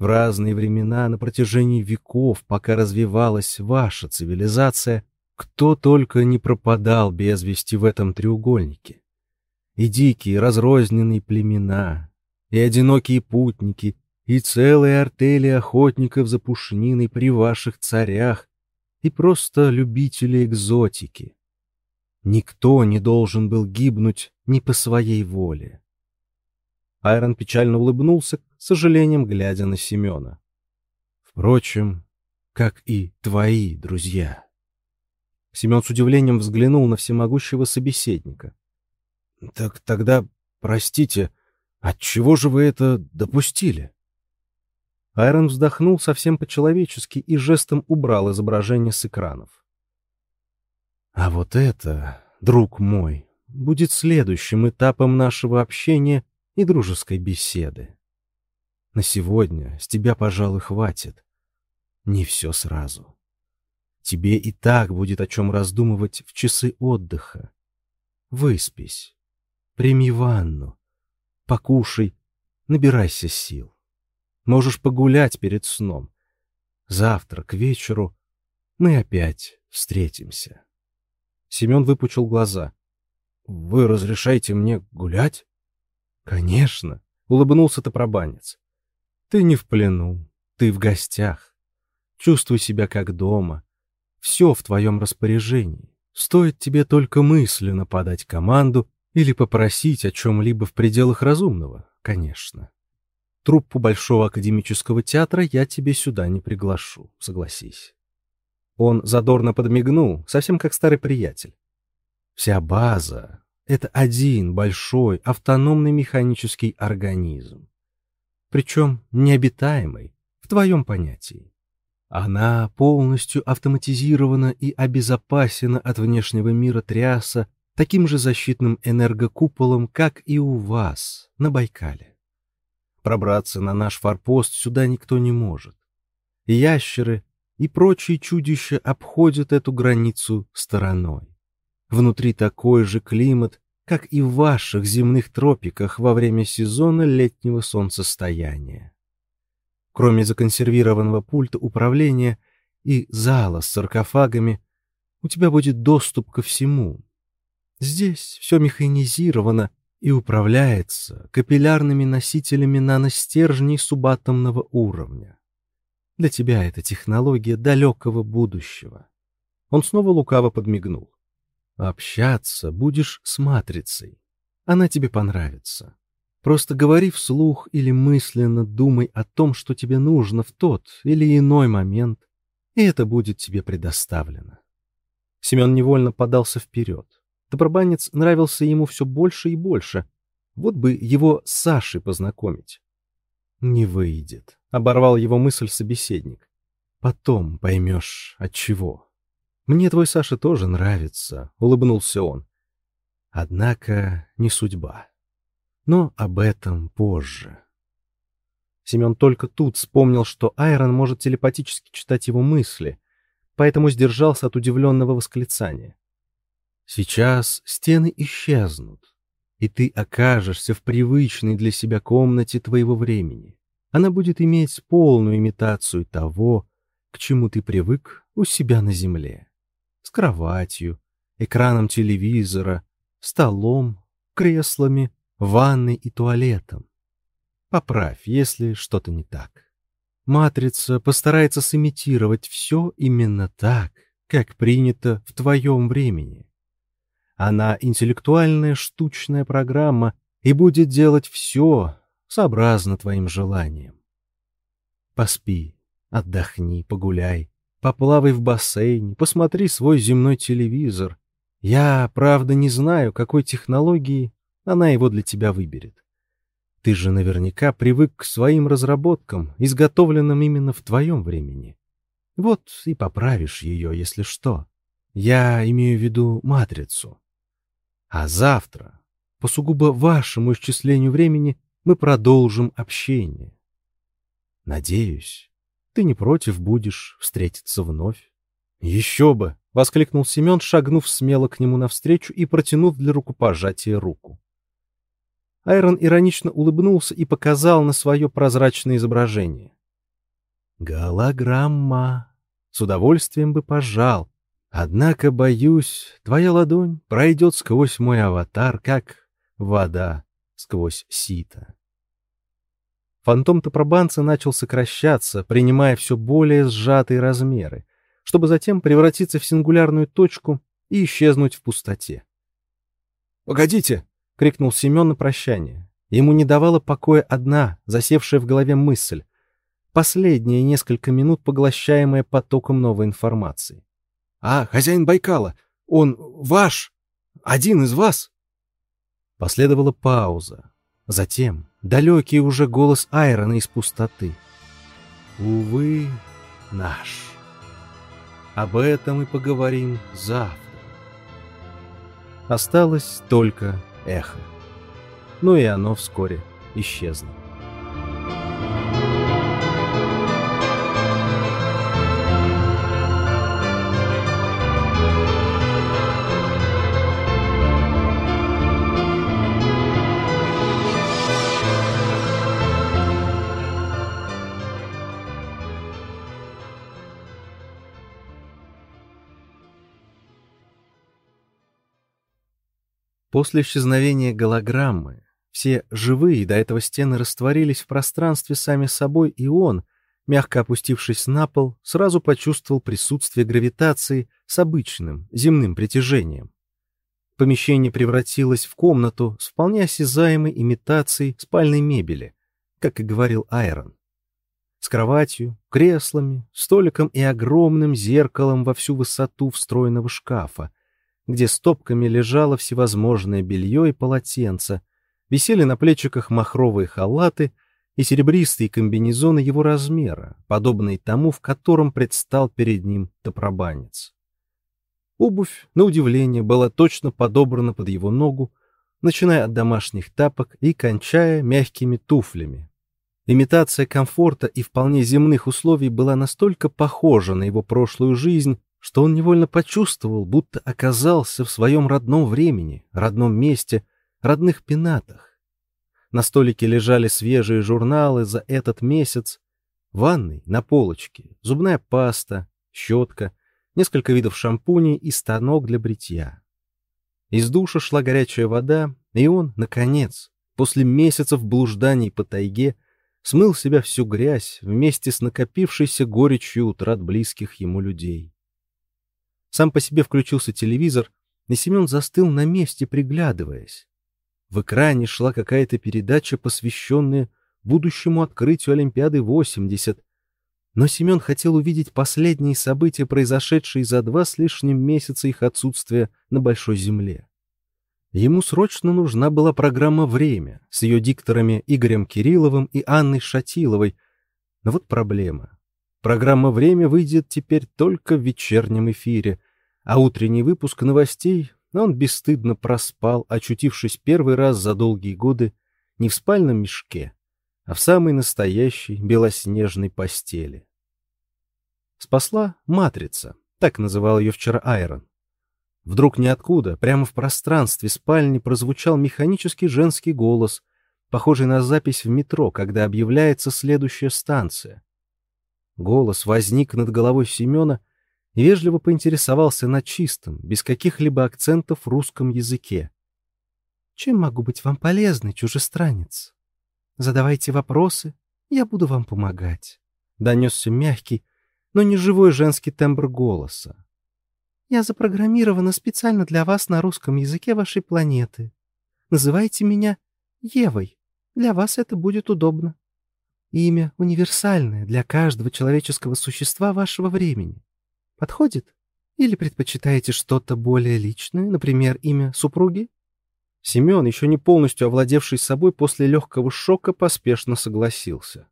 В разные времена, на протяжении веков, пока развивалась ваша цивилизация, кто только не пропадал без вести в этом треугольнике. И дикие разрозненные племена, и одинокие путники, и целые артели охотников за пушниной при ваших царях, и просто любители экзотики. Никто не должен был гибнуть не по своей воле. Айрон печально улыбнулся, с сожалением глядя на Семена. Впрочем, как и твои друзья. Семен с удивлением взглянул на всемогущего собеседника. — Так тогда, простите, отчего же вы это допустили? Айрон вздохнул совсем по-человечески и жестом убрал изображение с экранов. А вот это, друг мой, будет следующим этапом нашего общения и дружеской беседы. На сегодня с тебя, пожалуй, хватит. Не все сразу. Тебе и так будет о чем раздумывать в часы отдыха. Выспись, прими ванну, покушай, набирайся сил. Можешь погулять перед сном. Завтра к вечеру мы опять встретимся. Семен выпучил глаза. «Вы разрешаете мне гулять?» «Конечно», — улыбнулся топробанец. «Ты не в плену, ты в гостях. Чувствуй себя как дома. Все в твоем распоряжении. Стоит тебе только мысленно подать команду или попросить о чем-либо в пределах разумного, конечно. Труппу Большого академического театра я тебе сюда не приглашу, согласись. Он задорно подмигнул, совсем как старый приятель. Вся база — это один большой автономный механический организм. Причем необитаемый, в твоем понятии. Она полностью автоматизирована и обезопасена от внешнего мира Триаса таким же защитным энергокуполом, как и у вас на Байкале. Пробраться на наш форпост сюда никто не может. Ящеры и прочие чудища обходят эту границу стороной. Внутри такой же климат, как и в ваших земных тропиках во время сезона летнего солнцестояния. Кроме законсервированного пульта управления и зала с саркофагами, у тебя будет доступ ко всему. Здесь все механизировано и управляется капиллярными носителями наностержней субатомного уровня. Для тебя это технология далекого будущего. Он снова лукаво подмигнул. Общаться будешь с матрицей. Она тебе понравится. Просто говори вслух или мысленно думай о том, что тебе нужно в тот или иной момент, и это будет тебе предоставлено. Семен невольно подался вперед. Добробанец нравился ему все больше и больше. Вот бы его с Сашей познакомить. Не выйдет. — оборвал его мысль собеседник. «Потом поймешь, от чего. Мне твой Саша тоже нравится, улыбнулся он. Однако не судьба. Но об этом позже. Семен только тут вспомнил, что Айрон может телепатически читать его мысли, поэтому сдержался от удивленного восклицания. Сейчас стены исчезнут, и ты окажешься в привычной для себя комнате твоего времени. Она будет иметь полную имитацию того, к чему ты привык у себя на земле с кроватью, экраном телевизора, столом, креслами, ванной и туалетом. Поправь, если что-то не так. Матрица постарается сымитировать все именно так, как принято в твоем времени. Она интеллектуальная штучная программа и будет делать все сообразно твоим желаниям. Поспи, отдохни, погуляй, Поплавай в бассейне, посмотри свой земной телевизор. Я, правда, не знаю, какой технологии она его для тебя выберет. Ты же наверняка привык к своим разработкам, изготовленным именно в твоем времени. Вот и поправишь ее, если что. Я имею в виду матрицу. А завтра, по сугубо вашему исчислению времени, мы продолжим общение. Надеюсь, ты не против будешь встретиться вновь. Еще бы! — воскликнул Семен, шагнув смело к нему навстречу и протянув для рукопожатия руку. Айрон иронично улыбнулся и показал на свое прозрачное изображение. «Голограмма! С удовольствием бы пожал. Однако, боюсь, твоя ладонь пройдет сквозь мой аватар, как вода сквозь сито». Фантом Топробанца начал сокращаться, принимая все более сжатые размеры, чтобы затем превратиться в сингулярную точку и исчезнуть в пустоте. «Погодите!» — крикнул Семен на прощание. Ему не давала покоя одна, засевшая в голове мысль, последние несколько минут поглощаемая потоком новой информации. «А, хозяин Байкала, он ваш? Один из вас?» Последовала пауза. Затем далекий уже голос Айрона из пустоты. «Увы, наш. Об этом и поговорим завтра». Осталось только эхо. Но и оно вскоре исчезло. После исчезновения голограммы все живые до этого стены растворились в пространстве сами собой, и он, мягко опустившись на пол, сразу почувствовал присутствие гравитации с обычным земным притяжением. Помещение превратилось в комнату с вполне осязаемой имитацией спальной мебели, как и говорил Айрон. С кроватью, креслами, столиком и огромным зеркалом во всю высоту встроенного шкафа, где стопками лежало всевозможное белье и полотенца, висели на плечиках махровые халаты и серебристые комбинезоны его размера, подобные тому, в котором предстал перед ним топробанец. Обувь, на удивление, была точно подобрана под его ногу, начиная от домашних тапок и кончая мягкими туфлями. Имитация комфорта и вполне земных условий была настолько похожа на его прошлую жизнь, что он невольно почувствовал, будто оказался в своем родном времени, родном месте, родных пенатах. На столике лежали свежие журналы за этот месяц, ванной на полочке зубная паста, щетка, несколько видов шампуней и станок для бритья. Из душа шла горячая вода, и он, наконец, после месяцев блужданий по тайге, смыл себя всю грязь вместе с накопившейся горечью утрат близких ему людей. Сам по себе включился телевизор, и Семен застыл на месте, приглядываясь. В экране шла какая-то передача, посвященная будущему открытию Олимпиады 80. Но Семен хотел увидеть последние события, произошедшие за два с лишним месяца их отсутствия на Большой Земле. Ему срочно нужна была программа «Время» с ее дикторами Игорем Кирилловым и Анной Шатиловой. Но вот проблема. Программа «Время» выйдет теперь только в вечернем эфире, а утренний выпуск новостей он бесстыдно проспал, очутившись первый раз за долгие годы не в спальном мешке, а в самой настоящей белоснежной постели. Спасла матрица, так называл ее вчера Айрон. Вдруг ниоткуда, прямо в пространстве спальни, прозвучал механический женский голос, похожий на запись в метро, когда объявляется следующая станция. Голос возник над головой Семена и вежливо поинтересовался на чистом, без каких-либо акцентов русском языке. «Чем могу быть вам полезный, чужестранец? Задавайте вопросы, я буду вам помогать», — донесся мягкий, но не живой женский тембр голоса. «Я запрограммирована специально для вас на русском языке вашей планеты. Называйте меня Евой. Для вас это будет удобно. Имя универсальное для каждого человеческого существа вашего времени. Подходит? Или предпочитаете что-то более личное, например, имя супруги? Семен, еще не полностью овладевший собой после легкого шока, поспешно согласился.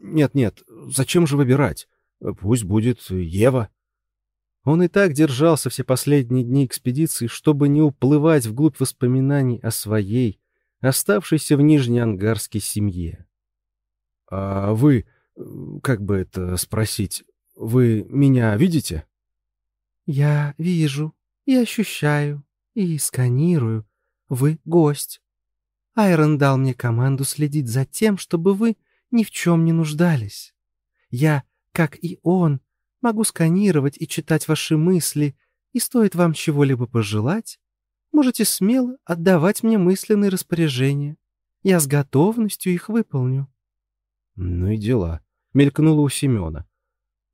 «Нет-нет, зачем же выбирать? Пусть будет Ева». Он и так держался все последние дни экспедиции, чтобы не уплывать вглубь воспоминаний о своей, оставшейся в Нижнеангарской семье. «А вы, как бы это спросить, вы меня видите?» «Я вижу и ощущаю и сканирую. Вы гость. Айрон дал мне команду следить за тем, чтобы вы ни в чем не нуждались. Я, как и он, могу сканировать и читать ваши мысли, и стоит вам чего-либо пожелать, можете смело отдавать мне мысленные распоряжения. Я с готовностью их выполню. Ну и дела. Мелькнуло у Семена.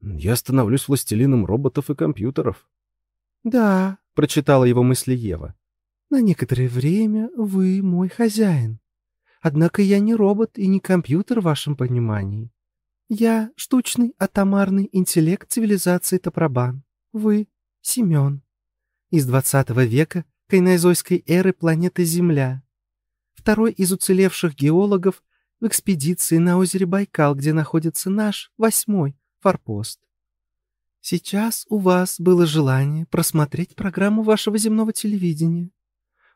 Я становлюсь властелином роботов и компьютеров. Да, прочитала его мысли Ева. На некоторое время вы мой хозяин. Однако я не робот и не компьютер в вашем понимании. Я штучный атомарный интеллект цивилизации Топробан. Вы — Семен. Из двадцатого века кайнозойской эры планеты Земля. Второй из уцелевших геологов в экспедиции на озере Байкал, где находится наш восьмой форпост. Сейчас у вас было желание просмотреть программу вашего земного телевидения.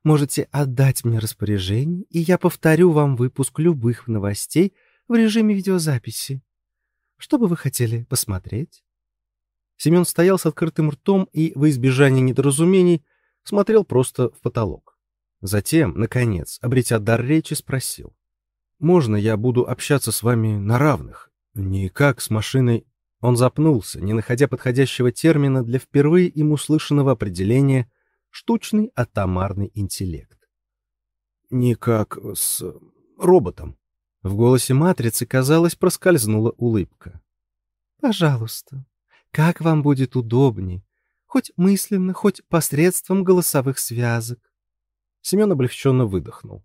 Можете отдать мне распоряжение, и я повторю вам выпуск любых новостей в режиме видеозаписи. Что бы вы хотели посмотреть? Семен стоял с открытым ртом и, во избежание недоразумений, смотрел просто в потолок. Затем, наконец, обретя дар речи, спросил. «Можно я буду общаться с вами на равных? Не как с машиной...» Он запнулся, не находя подходящего термина для впервые им услышанного определения «штучный атомарный интеллект». «Не как с роботом». В голосе матрицы, казалось, проскользнула улыбка. «Пожалуйста, как вам будет удобней, хоть мысленно, хоть посредством голосовых связок. Семен облегченно выдохнул.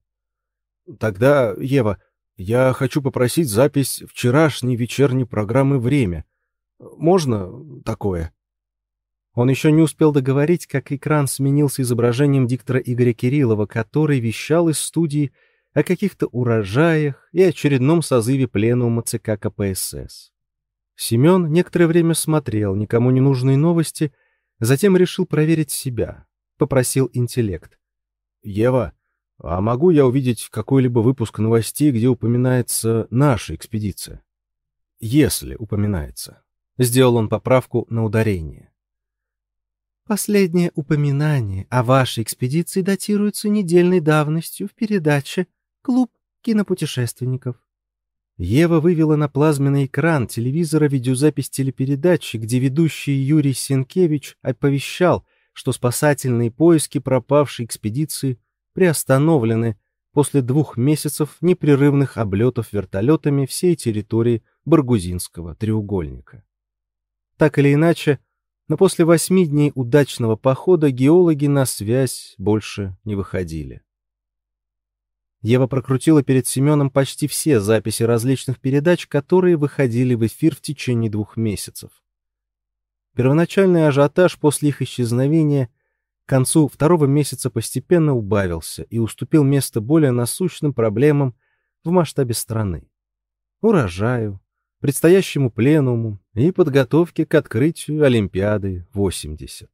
Тогда, Ева, я хочу попросить запись вчерашней вечерней программы «Время». Можно такое? Он еще не успел договорить, как экран сменился изображением диктора Игоря Кириллова, который вещал из студии о каких-то урожаях и очередном созыве пленума ЦК КПСС. Семен некоторое время смотрел никому не нужные новости Затем решил проверить себя. Попросил интеллект. «Ева, а могу я увидеть какой-либо выпуск новостей, где упоминается наша экспедиция?» «Если упоминается». Сделал он поправку на ударение. Последнее упоминание о вашей экспедиции датируется недельной давностью в передаче «Клуб кинопутешественников». Ева вывела на плазменный экран телевизора видеозапись телепередачи, где ведущий Юрий Сенкевич оповещал, что спасательные поиски пропавшей экспедиции приостановлены после двух месяцев непрерывных облетов вертолетами всей территории Баргузинского треугольника. Так или иначе, но после восьми дней удачного похода геологи на связь больше не выходили. Ева прокрутила перед Семеном почти все записи различных передач, которые выходили в эфир в течение двух месяцев. Первоначальный ажиотаж после их исчезновения к концу второго месяца постепенно убавился и уступил место более насущным проблемам в масштабе страны. Урожаю, предстоящему пленуму и подготовке к открытию Олимпиады 80.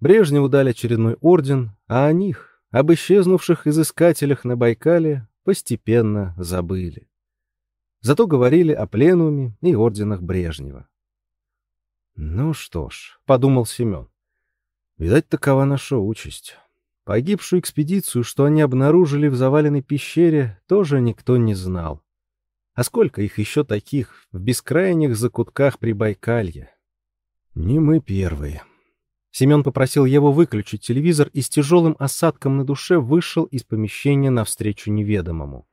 Брежневу дали очередной орден, а о них, об исчезнувших изыскателях на Байкале, постепенно забыли. Зато говорили о пленуме и орденах Брежнева. «Ну что ж», — подумал Семен, — «видать, такова наша участь». Погибшую экспедицию, что они обнаружили в заваленной пещере, тоже никто не знал. А сколько их еще таких в бескрайних закутках Прибайкалья? Не мы первые. Семен попросил его выключить телевизор и с тяжелым осадком на душе вышел из помещения навстречу неведомому.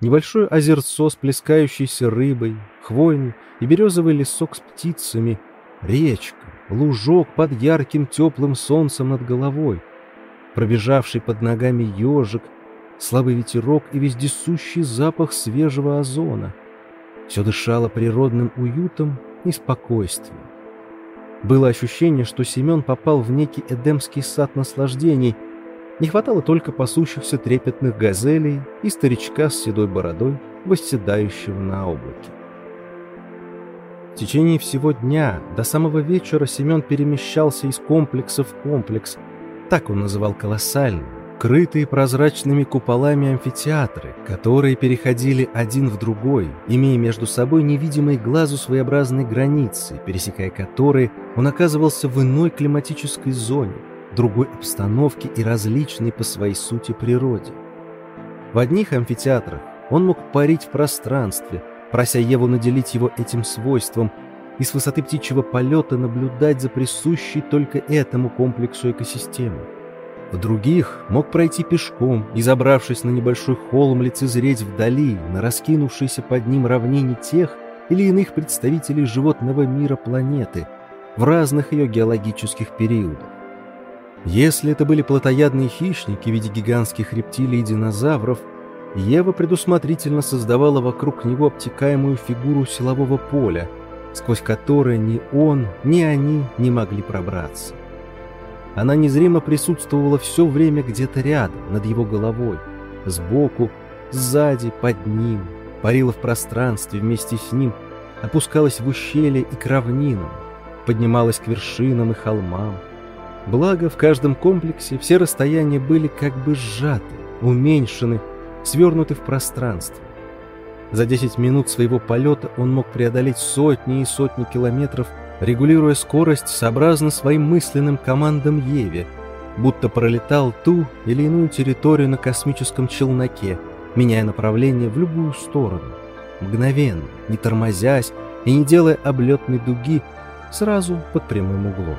Небольшое озерцо с плескающейся рыбой, хвойный и березовый лесок с птицами, речка, лужок под ярким теплым солнцем над головой, пробежавший под ногами ежик, слабый ветерок и вездесущий запах свежего озона. Все дышало природным уютом и спокойствием. Было ощущение, что Семен попал в некий эдемский сад наслаждений. Не хватало только пасущихся трепетных газелей и старичка с седой бородой, восседающего на облаке. В течение всего дня до самого вечера Семен перемещался из комплекса в комплекс. Так он называл колоссальные, крытые прозрачными куполами амфитеатры, которые переходили один в другой, имея между собой невидимые глазу своеобразные границы, пересекая которые он оказывался в иной климатической зоне, другой обстановке и различной по своей сути природе. В одних амфитеатрах он мог парить в пространстве – прося Еву наделить его этим свойством и с высоты птичьего полета наблюдать за присущей только этому комплексу экосистемы. В других мог пройти пешком и, забравшись на небольшой холм, лицезреть вдали на раскинувшейся под ним равнине тех или иных представителей животного мира планеты в разных ее геологических периодах. Если это были плотоядные хищники в виде гигантских рептилий и динозавров – Ева предусмотрительно создавала вокруг него обтекаемую фигуру силового поля, сквозь которое ни он, ни они не могли пробраться. Она незримо присутствовала все время где-то рядом, над его головой, сбоку, сзади, под ним, парила в пространстве вместе с ним, опускалась в ущелье и к равнинам, поднималась к вершинам и холмам. Благо, в каждом комплексе все расстояния были как бы сжаты, уменьшены, свернуты в пространство. За 10 минут своего полета он мог преодолеть сотни и сотни километров, регулируя скорость сообразно своим мысленным командам Еве, будто пролетал ту или иную территорию на космическом челноке, меняя направление в любую сторону, мгновенно, не тормозясь и не делая облетной дуги, сразу под прямым углом.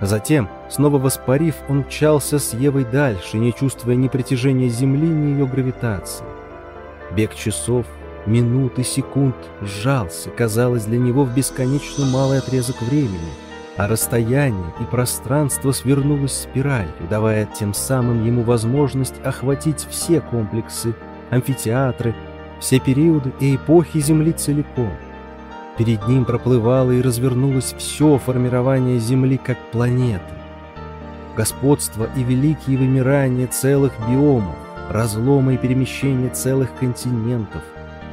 Затем, снова воспарив, он мчался с Евой дальше, не чувствуя ни притяжения Земли, ни ее гравитации. Бег часов, минут и секунд сжался, казалось, для него в бесконечно малый отрезок времени, а расстояние и пространство свернулось спиралью, давая тем самым ему возможность охватить все комплексы, амфитеатры, все периоды и эпохи Земли целиком — Перед ним проплывало и развернулось все формирование Земли как планеты. Господство и великие вымирания целых биомов, разломы и перемещения целых континентов,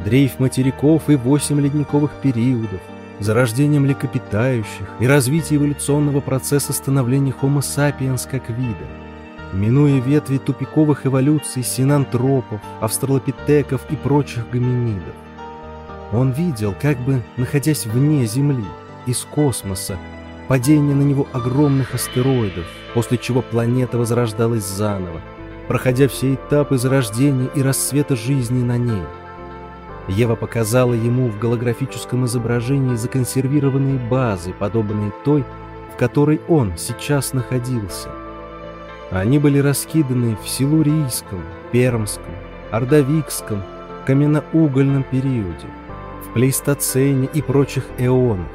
дрейф материков и восемь ледниковых периодов, зарождение млекопитающих и развитие эволюционного процесса становления Homo sapiens как вида, минуя ветви тупиковых эволюций синантропов, австралопитеков и прочих гоминидов. Он видел, как бы находясь вне Земли, из космоса, падение на него огромных астероидов, после чего планета возрождалась заново, проходя все этапы зарождения и рассвета жизни на ней. Ева показала ему в голографическом изображении законсервированные базы, подобные той, в которой он сейчас находился. Они были раскиданы в Силурийском, Пермском, Ордовикском, каменноугольном периоде плейстоцене и прочих эонах,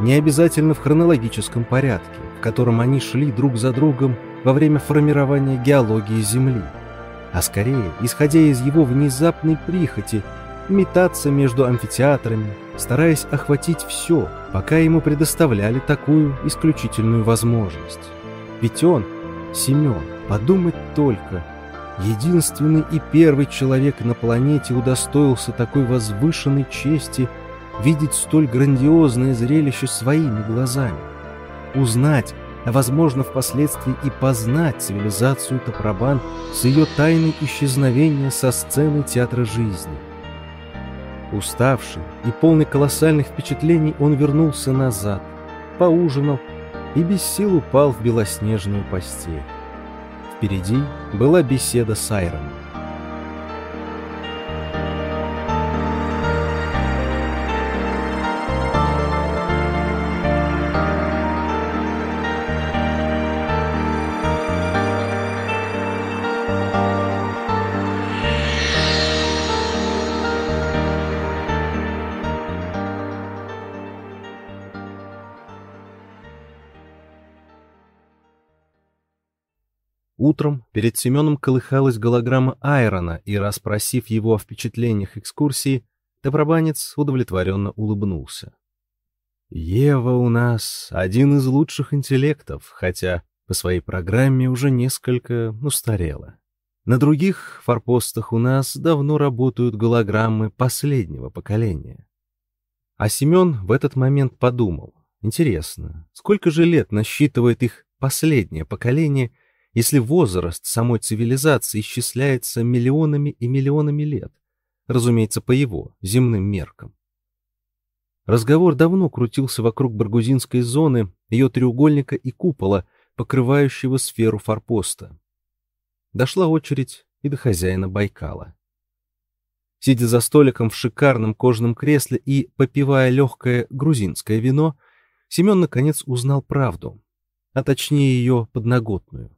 не обязательно в хронологическом порядке, в котором они шли друг за другом во время формирования геологии Земли, а скорее, исходя из его внезапной прихоти, метаться между амфитеатрами, стараясь охватить все, пока ему предоставляли такую исключительную возможность. Ведь он, Семен, подумать только, единственный и первый человек на планете удостоился такой возвышенной чести видеть столь грандиозное зрелище своими глазами. узнать, а возможно впоследствии и познать цивилизацию Топрабан с ее тайной исчезновения со сцены театра жизни. Уставший и полный колоссальных впечатлений он вернулся назад, поужинал и без сил упал в белоснежную постель. Впереди была беседа с Айроном. Утром перед Семеном колыхалась голограмма Айрона, и, расспросив его о впечатлениях экскурсии, Добробанец удовлетворенно улыбнулся. «Ева у нас один из лучших интеллектов, хотя по своей программе уже несколько устарела. На других форпостах у нас давно работают голограммы последнего поколения». А Семен в этот момент подумал, интересно, сколько же лет насчитывает их последнее поколение — если возраст самой цивилизации исчисляется миллионами и миллионами лет, разумеется, по его земным меркам. Разговор давно крутился вокруг Баргузинской зоны, ее треугольника и купола, покрывающего сферу форпоста. Дошла очередь и до хозяина Байкала. Сидя за столиком в шикарном кожаном кресле и попивая легкое грузинское вино, Семен наконец узнал правду, а точнее ее подноготную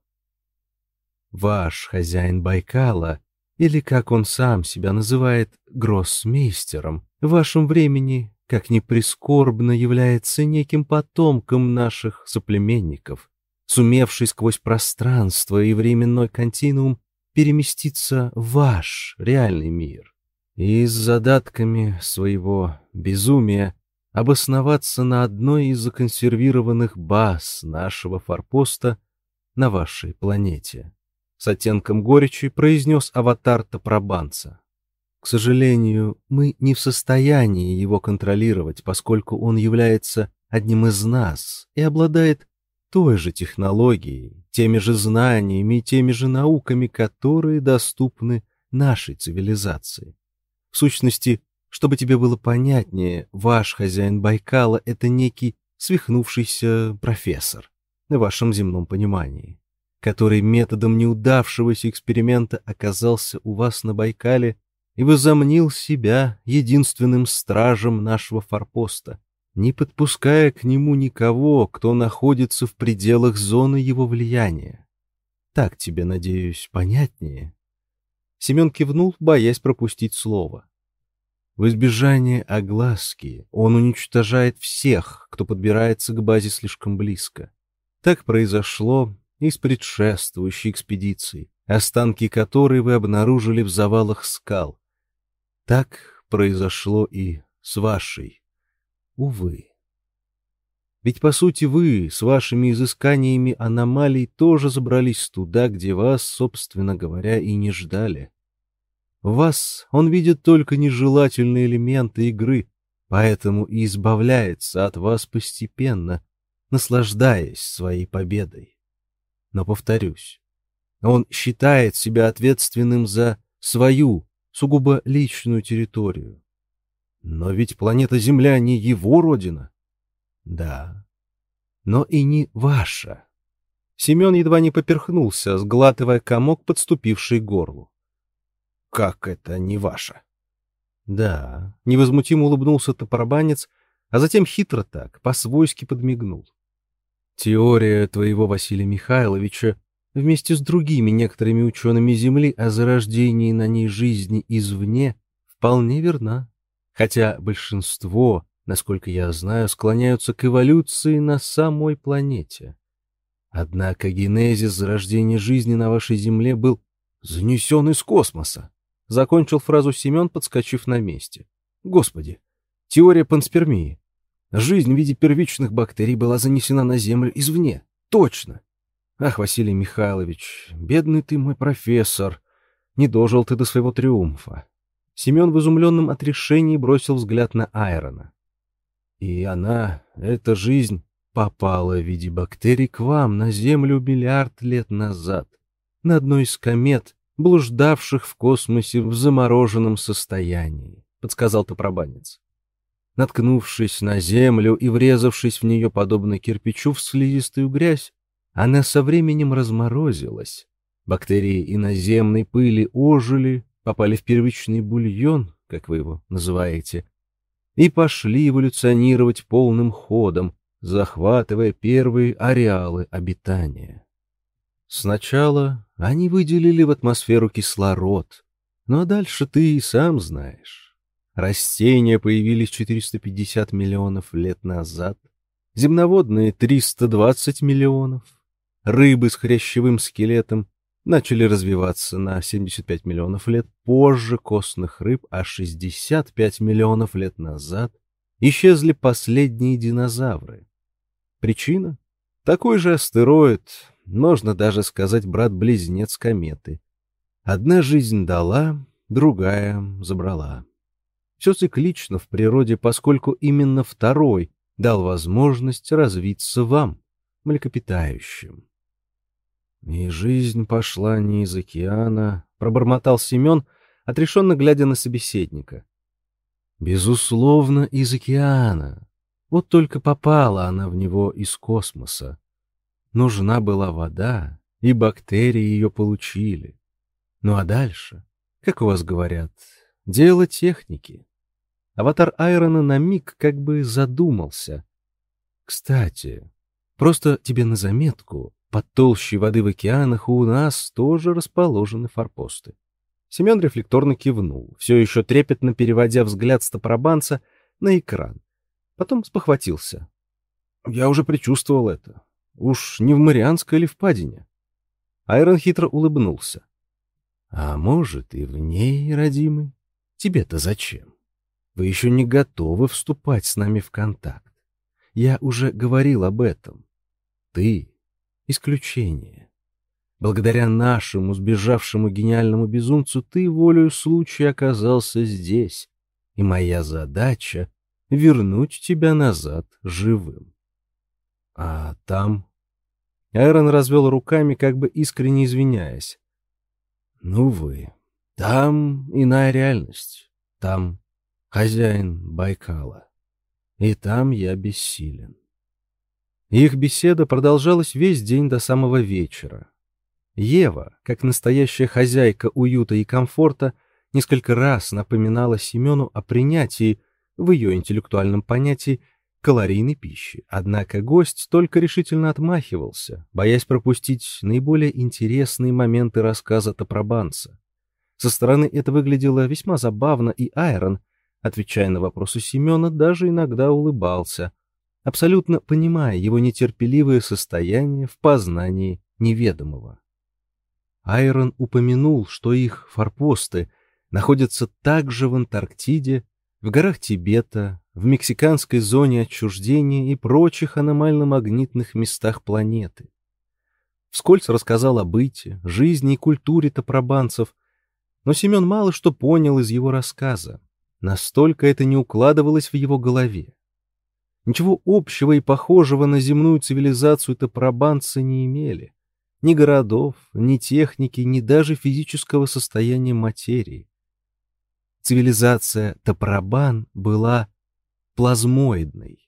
ваш хозяин Байкала, или, как он сам себя называет, гроссмейстером, в вашем времени, как ни прискорбно, является неким потомком наших соплеменников, сумевший сквозь пространство и временной континуум переместиться в ваш реальный мир. И с задатками своего безумия обосноваться на одной из законсервированных баз нашего форпоста на вашей планете с оттенком горечи произнес аватар Топробанца. К сожалению, мы не в состоянии его контролировать, поскольку он является одним из нас и обладает той же технологией, теми же знаниями и теми же науками, которые доступны нашей цивилизации. В сущности, чтобы тебе было понятнее, ваш хозяин Байкала — это некий свихнувшийся профессор в вашем земном понимании который методом неудавшегося эксперимента оказался у вас на Байкале и возомнил себя единственным стражем нашего форпоста, не подпуская к нему никого, кто находится в пределах зоны его влияния. Так тебе, надеюсь, понятнее?» Семен кивнул, боясь пропустить слово. В избежание огласки он уничтожает всех, кто подбирается к базе слишком близко. Так произошло из предшествующей экспедиции, останки которой вы обнаружили в завалах скал. Так произошло и с вашей. Увы. Ведь, по сути, вы с вашими изысканиями аномалий тоже забрались туда, где вас, собственно говоря, и не ждали. В вас он видит только нежелательные элементы игры, поэтому и избавляется от вас постепенно, наслаждаясь своей победой. Но повторюсь, он считает себя ответственным за свою, сугубо личную территорию. Но ведь планета Земля не его родина. Да, но и не ваша. Семен едва не поперхнулся, сглатывая комок, подступивший к горлу. Как это не ваша? Да, невозмутимо улыбнулся топорбанец, а затем хитро так, по-свойски подмигнул. Теория твоего Василия Михайловича вместе с другими некоторыми учеными Земли о зарождении на ней жизни извне вполне верна. Хотя большинство, насколько я знаю, склоняются к эволюции на самой планете. Однако генезис зарождения жизни на вашей Земле был занесен из космоса. Закончил фразу Семен, подскочив на месте. Господи, теория панспермии. Жизнь в виде первичных бактерий была занесена на Землю извне. Точно. Ах, Василий Михайлович, бедный ты мой профессор. Не дожил ты до своего триумфа. Семен в изумленном отрешении бросил взгляд на Айрона. И она, эта жизнь, попала в виде бактерий к вам на Землю миллиард лет назад, на одной из комет, блуждавших в космосе в замороженном состоянии, — подсказал топробанец. Наткнувшись на Землю и врезавшись в нее подобно кирпичу в слизистую грязь, она со временем разморозилась. Бактерии иноземной пыли ожили, попали в первичный бульон, как вы его называете, и пошли эволюционировать полным ходом, захватывая первые ареалы обитания. Сначала они выделили в атмосферу кислород, но дальше ты и сам знаешь. Растения появились 450 миллионов лет назад, земноводные — 320 миллионов, рыбы с хрящевым скелетом начали развиваться на 75 миллионов лет позже костных рыб, а 65 миллионов лет назад исчезли последние динозавры. Причина? Такой же астероид, можно даже сказать брат-близнец кометы. Одна жизнь дала, другая забрала. Все циклично в природе, поскольку именно второй дал возможность развиться вам, млекопитающим. И жизнь пошла не из океана, пробормотал Семен, отрешенно глядя на собеседника. Безусловно, из океана. Вот только попала она в него из космоса. Нужна была вода, и бактерии ее получили. Ну а дальше, как у вас говорят, дело техники. Аватар Айрона на миг как бы задумался. Кстати, просто тебе на заметку, под толщей воды в океанах у нас тоже расположены форпосты. Семен рефлекторно кивнул, все еще трепетно переводя взгляд стопробанца на экран. Потом спохватился. Я уже предчувствовал это. Уж не в Марианской или впадине. Айрон хитро улыбнулся. А может, и в ней, родимый? Тебе-то зачем? Вы еще не готовы вступать с нами в контакт. Я уже говорил об этом. Ты исключение. Благодаря нашему сбежавшему гениальному безумцу ты волею случая оказался здесь, и моя задача — вернуть тебя назад живым. А там... Айрон развел руками, как бы искренне извиняясь. Ну вы, там иная реальность, там хозяин Байкала, и там я бессилен. Их беседа продолжалась весь день до самого вечера. Ева, как настоящая хозяйка уюта и комфорта, несколько раз напоминала Семену о принятии, в ее интеллектуальном понятии, калорийной пищи. Однако гость только решительно отмахивался, боясь пропустить наиболее интересные моменты рассказа Топробанца. Со стороны это выглядело весьма забавно, и Айрон, отвечая на вопросы Семена, даже иногда улыбался — абсолютно понимая его нетерпеливое состояние в познании неведомого. Айрон упомянул, что их форпосты находятся также в Антарктиде, в горах Тибета, в мексиканской зоне отчуждения и прочих аномально-магнитных местах планеты. Вскользь рассказал о быте, жизни и культуре топробанцев, но Семен мало что понял из его рассказа. Настолько это не укладывалось в его голове. Ничего общего и похожего на земную цивилизацию топробанцы не имели. Ни городов, ни техники, ни даже физического состояния материи. Цивилизация Топробан была плазмоидной.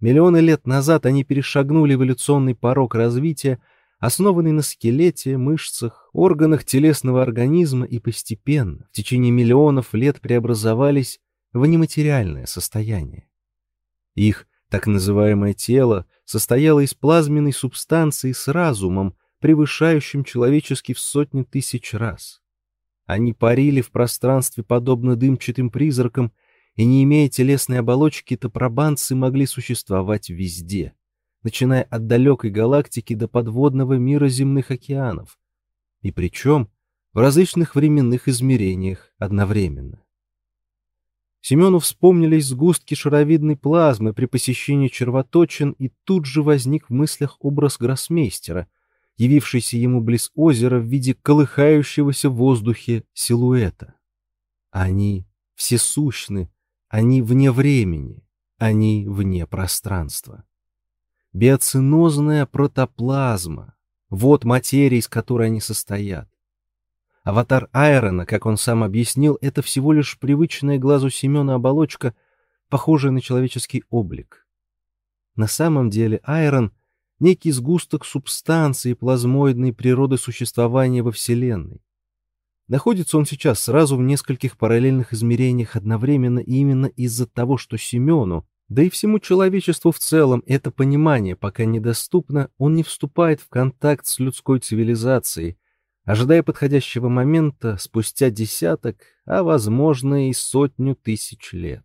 Миллионы лет назад они перешагнули эволюционный порог развития, основанный на скелете, мышцах, органах телесного организма и постепенно, в течение миллионов лет преобразовались в нематериальное состояние. Их так называемое тело состояло из плазменной субстанции с разумом, превышающим человеческий в сотни тысяч раз. Они парили в пространстве подобно дымчатым призракам, и, не имея телесной оболочки, топробанцы могли существовать везде, начиная от далекой галактики до подводного мира земных океанов, и причем в различных временных измерениях одновременно. Семену вспомнились сгустки шаровидной плазмы при посещении червоточин, и тут же возник в мыслях образ гроссмейстера, явившийся ему близ озера в виде колыхающегося в воздухе силуэта. Они всесущны, они вне времени, они вне пространства. Биоцинозная протоплазма. Вот материя, из которой они состоят. Аватар Айрона, как он сам объяснил, это всего лишь привычная глазу Семена оболочка, похожая на человеческий облик. На самом деле Айрон — некий сгусток субстанции плазмоидной природы существования во Вселенной. Находится он сейчас сразу в нескольких параллельных измерениях одновременно именно из-за того, что Семену, да и всему человечеству в целом это понимание пока недоступно, он не вступает в контакт с людской цивилизацией, ожидая подходящего момента спустя десяток, а возможно и сотню тысяч лет.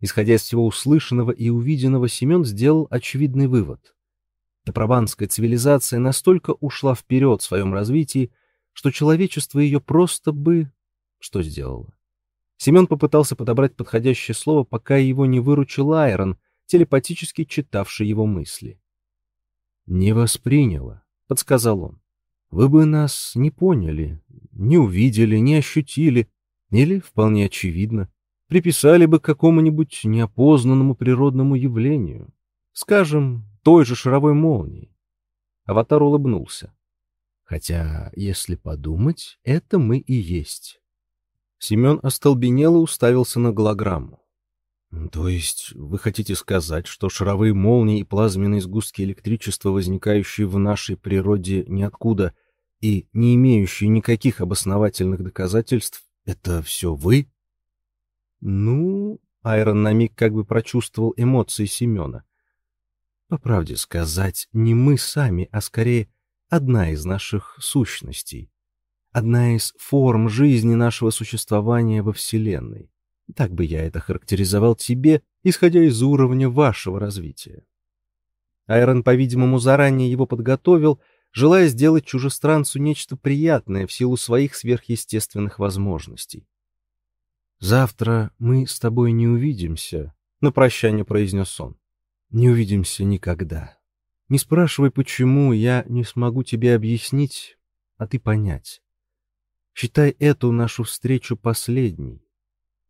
Исходя из всего услышанного и увиденного, Семен сделал очевидный вывод. Топробанская цивилизация настолько ушла вперед в своем развитии, что человечество ее просто бы... Что сделало? Семен попытался подобрать подходящее слово, пока его не выручил Айрон, телепатически читавший его мысли. «Не восприняло», — подсказал он. «Вы бы нас не поняли, не увидели, не ощутили, или, вполне очевидно, приписали бы какому-нибудь неопознанному природному явлению, скажем, той же шаровой молнии». Аватар улыбнулся. Хотя, если подумать, это мы и есть. Семен остолбенело уставился на голограмму. То есть вы хотите сказать, что шаровые молнии и плазменные сгустки электричества, возникающие в нашей природе ниоткуда и не имеющие никаких обосновательных доказательств, это все вы? Ну, Айрон на миг как бы прочувствовал эмоции Семена. По правде сказать, не мы сами, а скорее одна из наших сущностей, одна из форм жизни нашего существования во Вселенной. Так бы я это характеризовал тебе, исходя из уровня вашего развития. Айрон, по-видимому, заранее его подготовил, желая сделать чужестранцу нечто приятное в силу своих сверхъестественных возможностей. «Завтра мы с тобой не увидимся», — на прощание произнес он. «Не увидимся никогда». Не спрашивай, почему, я не смогу тебе объяснить, а ты понять. Считай эту нашу встречу последней.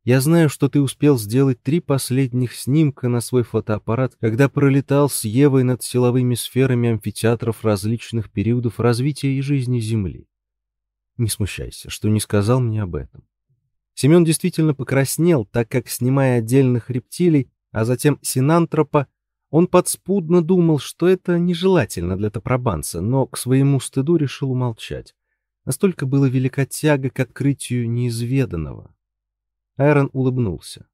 Я знаю, что ты успел сделать три последних снимка на свой фотоаппарат, когда пролетал с Евой над силовыми сферами амфитеатров различных периодов развития и жизни Земли. Не смущайся, что не сказал мне об этом. Семен действительно покраснел, так как, снимая отдельных рептилий, а затем синантропа, он подспудно думал, что это нежелательно для топробанца, но к своему стыду решил умолчать. Настолько было велика тяга к открытию неизведанного. Айрон улыбнулся.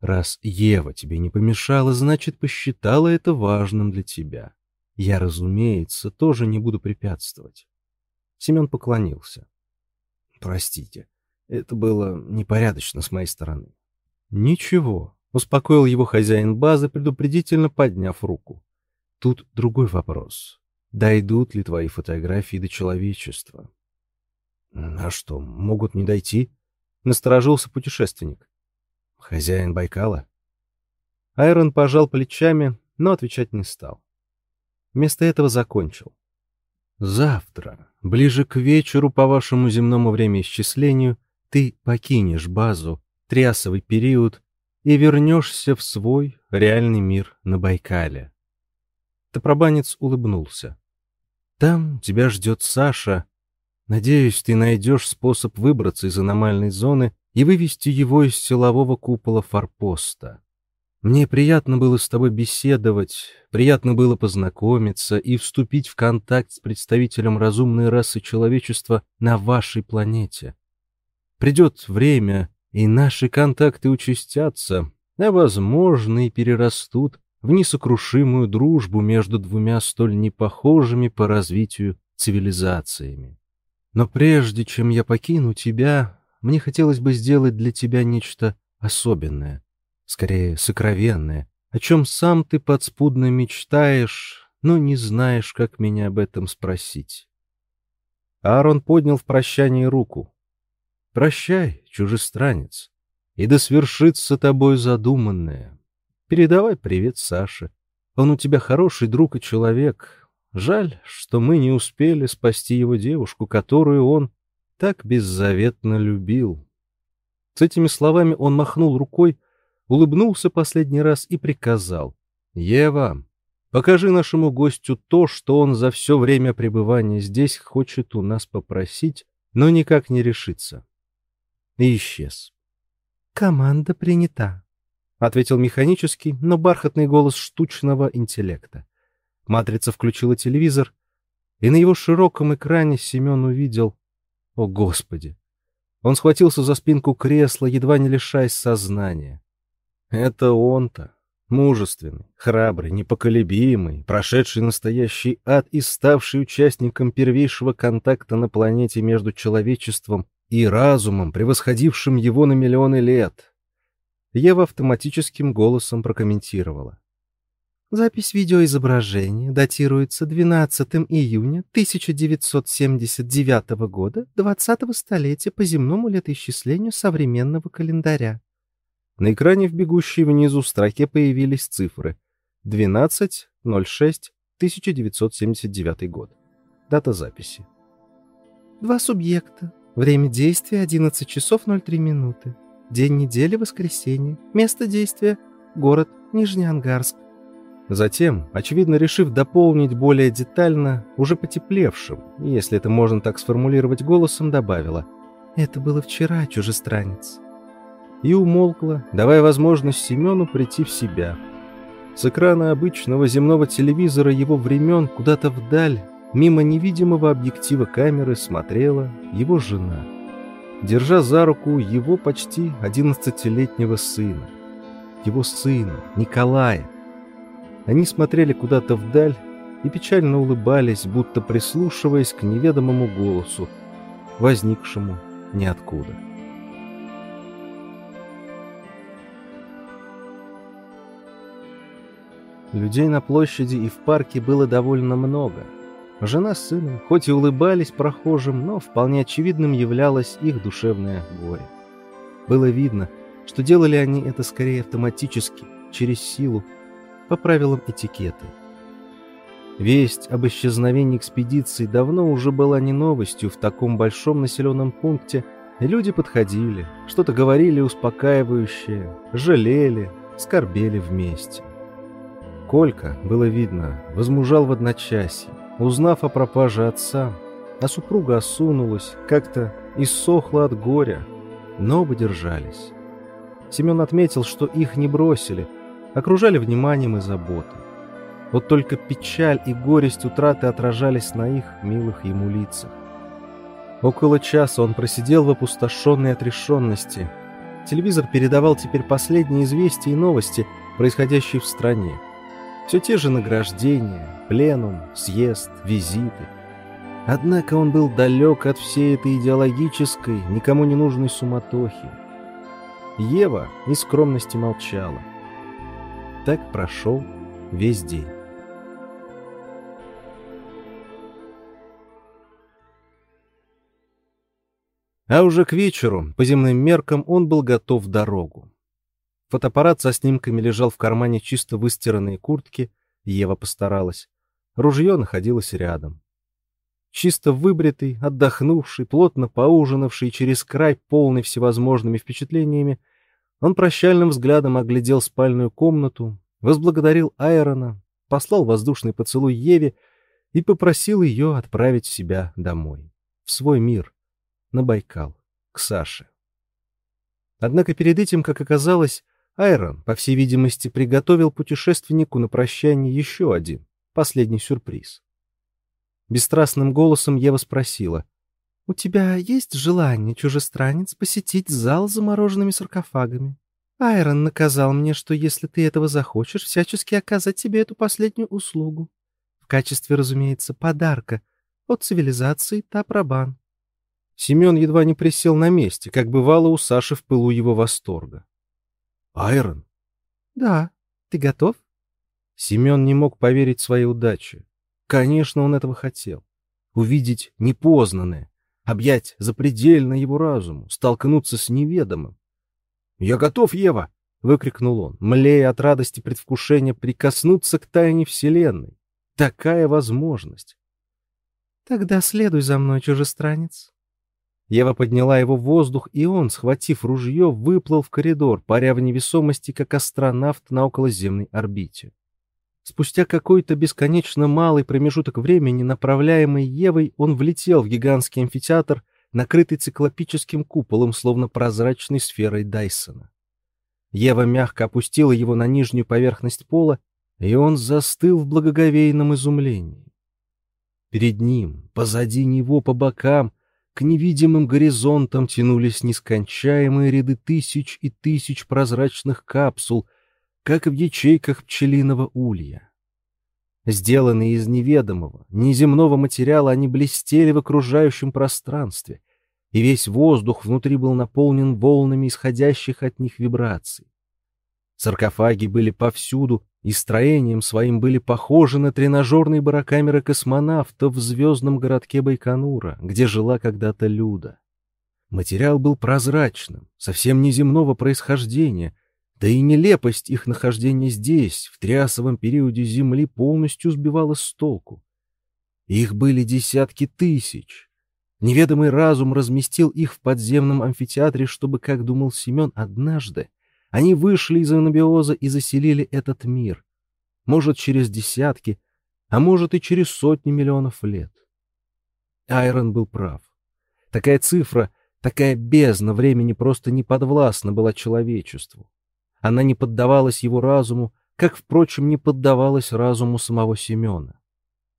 «Раз Ева тебе не помешала, значит, посчитала это важным для тебя. Я, разумеется, тоже не буду препятствовать». Семен поклонился. «Простите, это было непорядочно с моей стороны». «Ничего, Успокоил его хозяин базы, предупредительно подняв руку. Тут другой вопрос. Дойдут ли твои фотографии до человечества? А что, могут не дойти? Насторожился путешественник. Хозяин Байкала? Айрон пожал плечами, но отвечать не стал. Вместо этого закончил. Завтра, ближе к вечеру по вашему земному времяисчислению, ты покинешь базу, трясовый период и вернешься в свой реальный мир на Байкале. Топробанец улыбнулся. Там тебя ждет Саша. Надеюсь, ты найдешь способ выбраться из аномальной зоны и вывести его из силового купола форпоста. Мне приятно было с тобой беседовать, приятно было познакомиться и вступить в контакт с представителем разумной расы человечества на вашей планете. Придет время, и наши контакты участятся, а, возможно, и перерастут в несокрушимую дружбу между двумя столь непохожими по развитию цивилизациями. Но прежде чем я покину тебя, мне хотелось бы сделать для тебя нечто особенное, скорее сокровенное, о чем сам ты подспудно мечтаешь, но не знаешь, как меня об этом спросить. Аарон поднял в прощании руку. Прощай, чужестранец, и да свершится тобой задуманное. Передавай привет Саше. Он у тебя хороший друг и человек. Жаль, что мы не успели спасти его девушку, которую он так беззаветно любил. С этими словами он махнул рукой, улыбнулся последний раз и приказал. Ева, покажи нашему гостю то, что он за все время пребывания здесь хочет у нас попросить, но никак не решится. И исчез. «Команда принята», — ответил механический, но бархатный голос штучного интеллекта. Матрица включила телевизор, и на его широком экране Семен увидел... О, Господи! Он схватился за спинку кресла, едва не лишаясь сознания. Это он-то, мужественный, храбрый, непоколебимый, прошедший настоящий ад и ставший участником первейшего контакта на планете между человечеством и разумом, превосходившим его на миллионы лет. Ева автоматическим голосом прокомментировала. Запись видеоизображения датируется 12 июня 1979 года 20-го столетия по земному летоисчислению современного календаря. На экране в бегущей внизу строке появились цифры 12.06.1979 год. Дата записи. Два субъекта. Время действия 11 часов 03 минуты. День недели воскресенье. Место действия город Нижнеангарск. Затем, очевидно решив дополнить более детально, уже потеплевшим, если это можно так сформулировать голосом, добавила «Это было вчера, чужестранец». И умолкла, давая возможность Семену прийти в себя. С экрана обычного земного телевизора его времен куда-то вдаль, мимо невидимого объектива камеры, смотрела его жена, держа за руку его почти одиннадцатилетнего сына. Его сына, Николая, они смотрели куда-то вдаль и печально улыбались, будто прислушиваясь к неведомому голосу, возникшему ниоткуда. Людей на площади и в парке было довольно много. Жена с сыном, хоть и улыбались прохожим, но вполне очевидным являлось их душевное горе. Было видно, что делали они это скорее автоматически, через силу, по правилам этикета. Весть об исчезновении экспедиции давно уже была не новостью в таком большом населенном пункте, и люди подходили, что-то говорили успокаивающее, жалели, скорбели вместе. Колька, было видно, возмужал в одночасье, узнав о пропаже отца, а супруга осунулась, как-то иссохла от горя, но оба держались. Семен отметил, что их не бросили — окружали вниманием и заботой. Вот только печаль и горесть утраты отражались на их милых ему лицах. Около часа он просидел в опустошенной отрешенности. Телевизор передавал теперь последние известия и новости, происходящие в стране. Все те же награждения, пленум, съезд, визиты. Однако он был далек от всей этой идеологической, никому не нужной суматохи. Ева из скромности молчала. Так прошел весь день. А уже к вечеру, по земным меркам, он был готов в дорогу. Фотоаппарат со снимками лежал в кармане чисто выстиранной куртки, Ева постаралась. Ружье находилось рядом. Чисто выбритый, отдохнувший, плотно поужинавший через край, полный всевозможными впечатлениями, он прощальным взглядом оглядел спальную комнату, возблагодарил Айрона, послал воздушный поцелуй Еве и попросил ее отправить себя домой, в свой мир, на Байкал, к Саше. Однако перед этим, как оказалось, Айрон, по всей видимости, приготовил путешественнику на прощание еще один, последний сюрприз. Бесстрастным голосом Ева спросила, «У тебя есть желание, чужестранец, посетить зал с замороженными саркофагами? Айрон наказал мне, что если ты этого захочешь, всячески оказать тебе эту последнюю услугу. В качестве, разумеется, подарка от цивилизации Тапрабан». Семен едва не присел на месте, как бывало у Саши в пылу его восторга. «Айрон?» «Да. Ты готов?» Семен не мог поверить своей удаче. Конечно, он этого хотел. Увидеть непознанное, объять запредельно его разуму, столкнуться с неведомым. «Я готов, Ева!» — выкрикнул он, млея от радости предвкушения прикоснуться к тайне Вселенной. Такая возможность! «Тогда следуй за мной, чужестранец!» Ева подняла его в воздух, и он, схватив ружье, выплыл в коридор, паря в невесомости, как астронавт на околоземной орбите. Спустя какой-то бесконечно малый промежуток времени, направляемый Евой, он влетел в гигантский амфитеатр, накрытый циклопическим куполом, словно прозрачной сферой Дайсона. Ева мягко опустила его на нижнюю поверхность пола, и он застыл в благоговейном изумлении. Перед ним, позади него, по бокам, к невидимым горизонтам тянулись нескончаемые ряды тысяч и тысяч прозрачных капсул, как в ячейках пчелиного улья. Сделанные из неведомого, неземного материала, они блестели в окружающем пространстве, и весь воздух внутри был наполнен волнами исходящих от них вибраций. Саркофаги были повсюду, и строением своим были похожи на тренажерные барокамеры космонавтов в звездном городке Байконура, где жила когда-то Люда. Материал был прозрачным, совсем неземного происхождения, да и нелепость их нахождения здесь, в триасовом периоде Земли, полностью сбивала с толку. Их были десятки тысяч. Неведомый разум разместил их в подземном амфитеатре, чтобы, как думал Семен, однажды они вышли из анабиоза и заселили этот мир. Может, через десятки, а может и через сотни миллионов лет. Айрон был прав. Такая цифра, такая бездна времени просто не подвластна была человечеству. Она не поддавалась его разуму, как, впрочем, не поддавалась разуму самого Семена.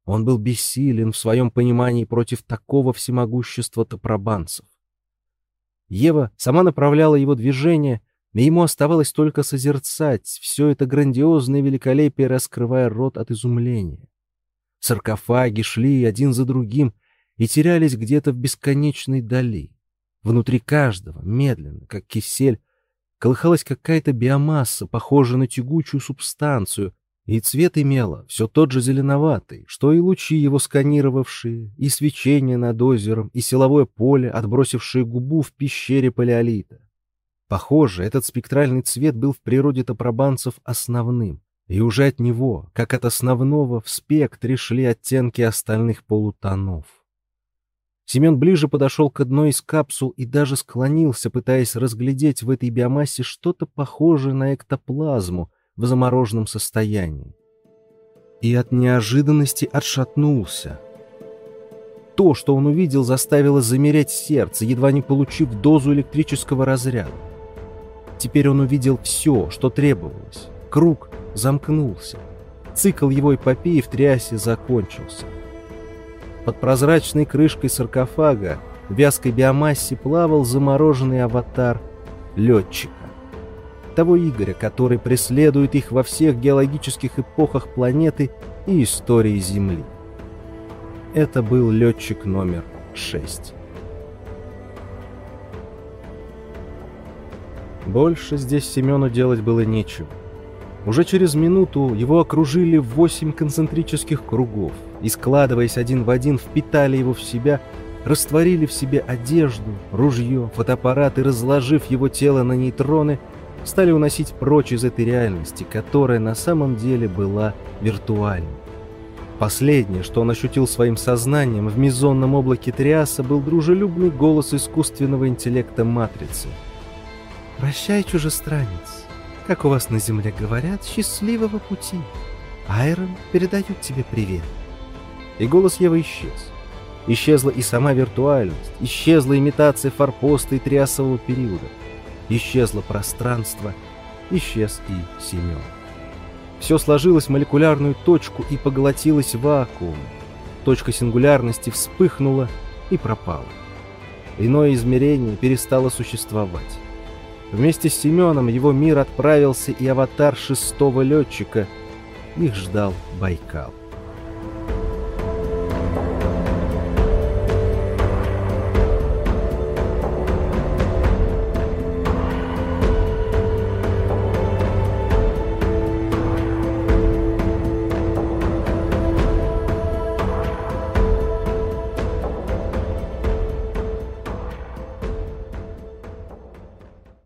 Он был бессилен в своем понимании против такого всемогущества топробанцев. Ева сама направляла его движение, и ему оставалось только созерцать все это грандиозное великолепие, раскрывая рот от изумления. Саркофаги шли один за другим и терялись где-то в бесконечной дали. Внутри каждого, медленно, как кисель, колыхалась какая-то биомасса, похожая на тягучую субстанцию, и цвет имела все тот же зеленоватый, что и лучи его сканировавшие, и свечение над озером, и силовое поле, отбросившее губу в пещере палеолита. Похоже, этот спектральный цвет был в природе топробанцев основным, и уже от него, как от основного, в спектре шли оттенки остальных полутонов. Семен ближе подошел к одной из капсул и даже склонился, пытаясь разглядеть в этой биомассе что-то похожее на эктоплазму в замороженном состоянии. И от неожиданности отшатнулся. То, что он увидел, заставило замереть сердце, едва не получив дозу электрического разряда. Теперь он увидел все, что требовалось. Круг замкнулся. Цикл его эпопеи в трясе закончился. Под прозрачной крышкой саркофага в вязкой биомассе плавал замороженный аватар летчика. Того Игоря, который преследует их во всех геологических эпохах планеты и истории Земли. Это был летчик номер 6. Больше здесь Семену делать было нечего. Уже через минуту его окружили восемь концентрических кругов и, складываясь один в один, впитали его в себя, растворили в себе одежду, ружье, фотоаппарат и, разложив его тело на нейтроны, стали уносить прочь из этой реальности, которая на самом деле была виртуальной. Последнее, что он ощутил своим сознанием в мезонном облаке Триаса, был дружелюбный голос искусственного интеллекта Матрицы. «Прощай, чужестранец!» как у вас на земле говорят, счастливого пути. Айрон передает тебе привет. И голос Евы исчез. Исчезла и сама виртуальность, исчезла имитация форпоста и триасового периода. Исчезло пространство, исчез и Семен. Все сложилось в молекулярную точку и поглотилось вакуум. Точка сингулярности вспыхнула и пропала. Иное измерение перестало существовать. Вместе с Семеном его мир отправился и аватар шестого летчика. Их ждал Байкал.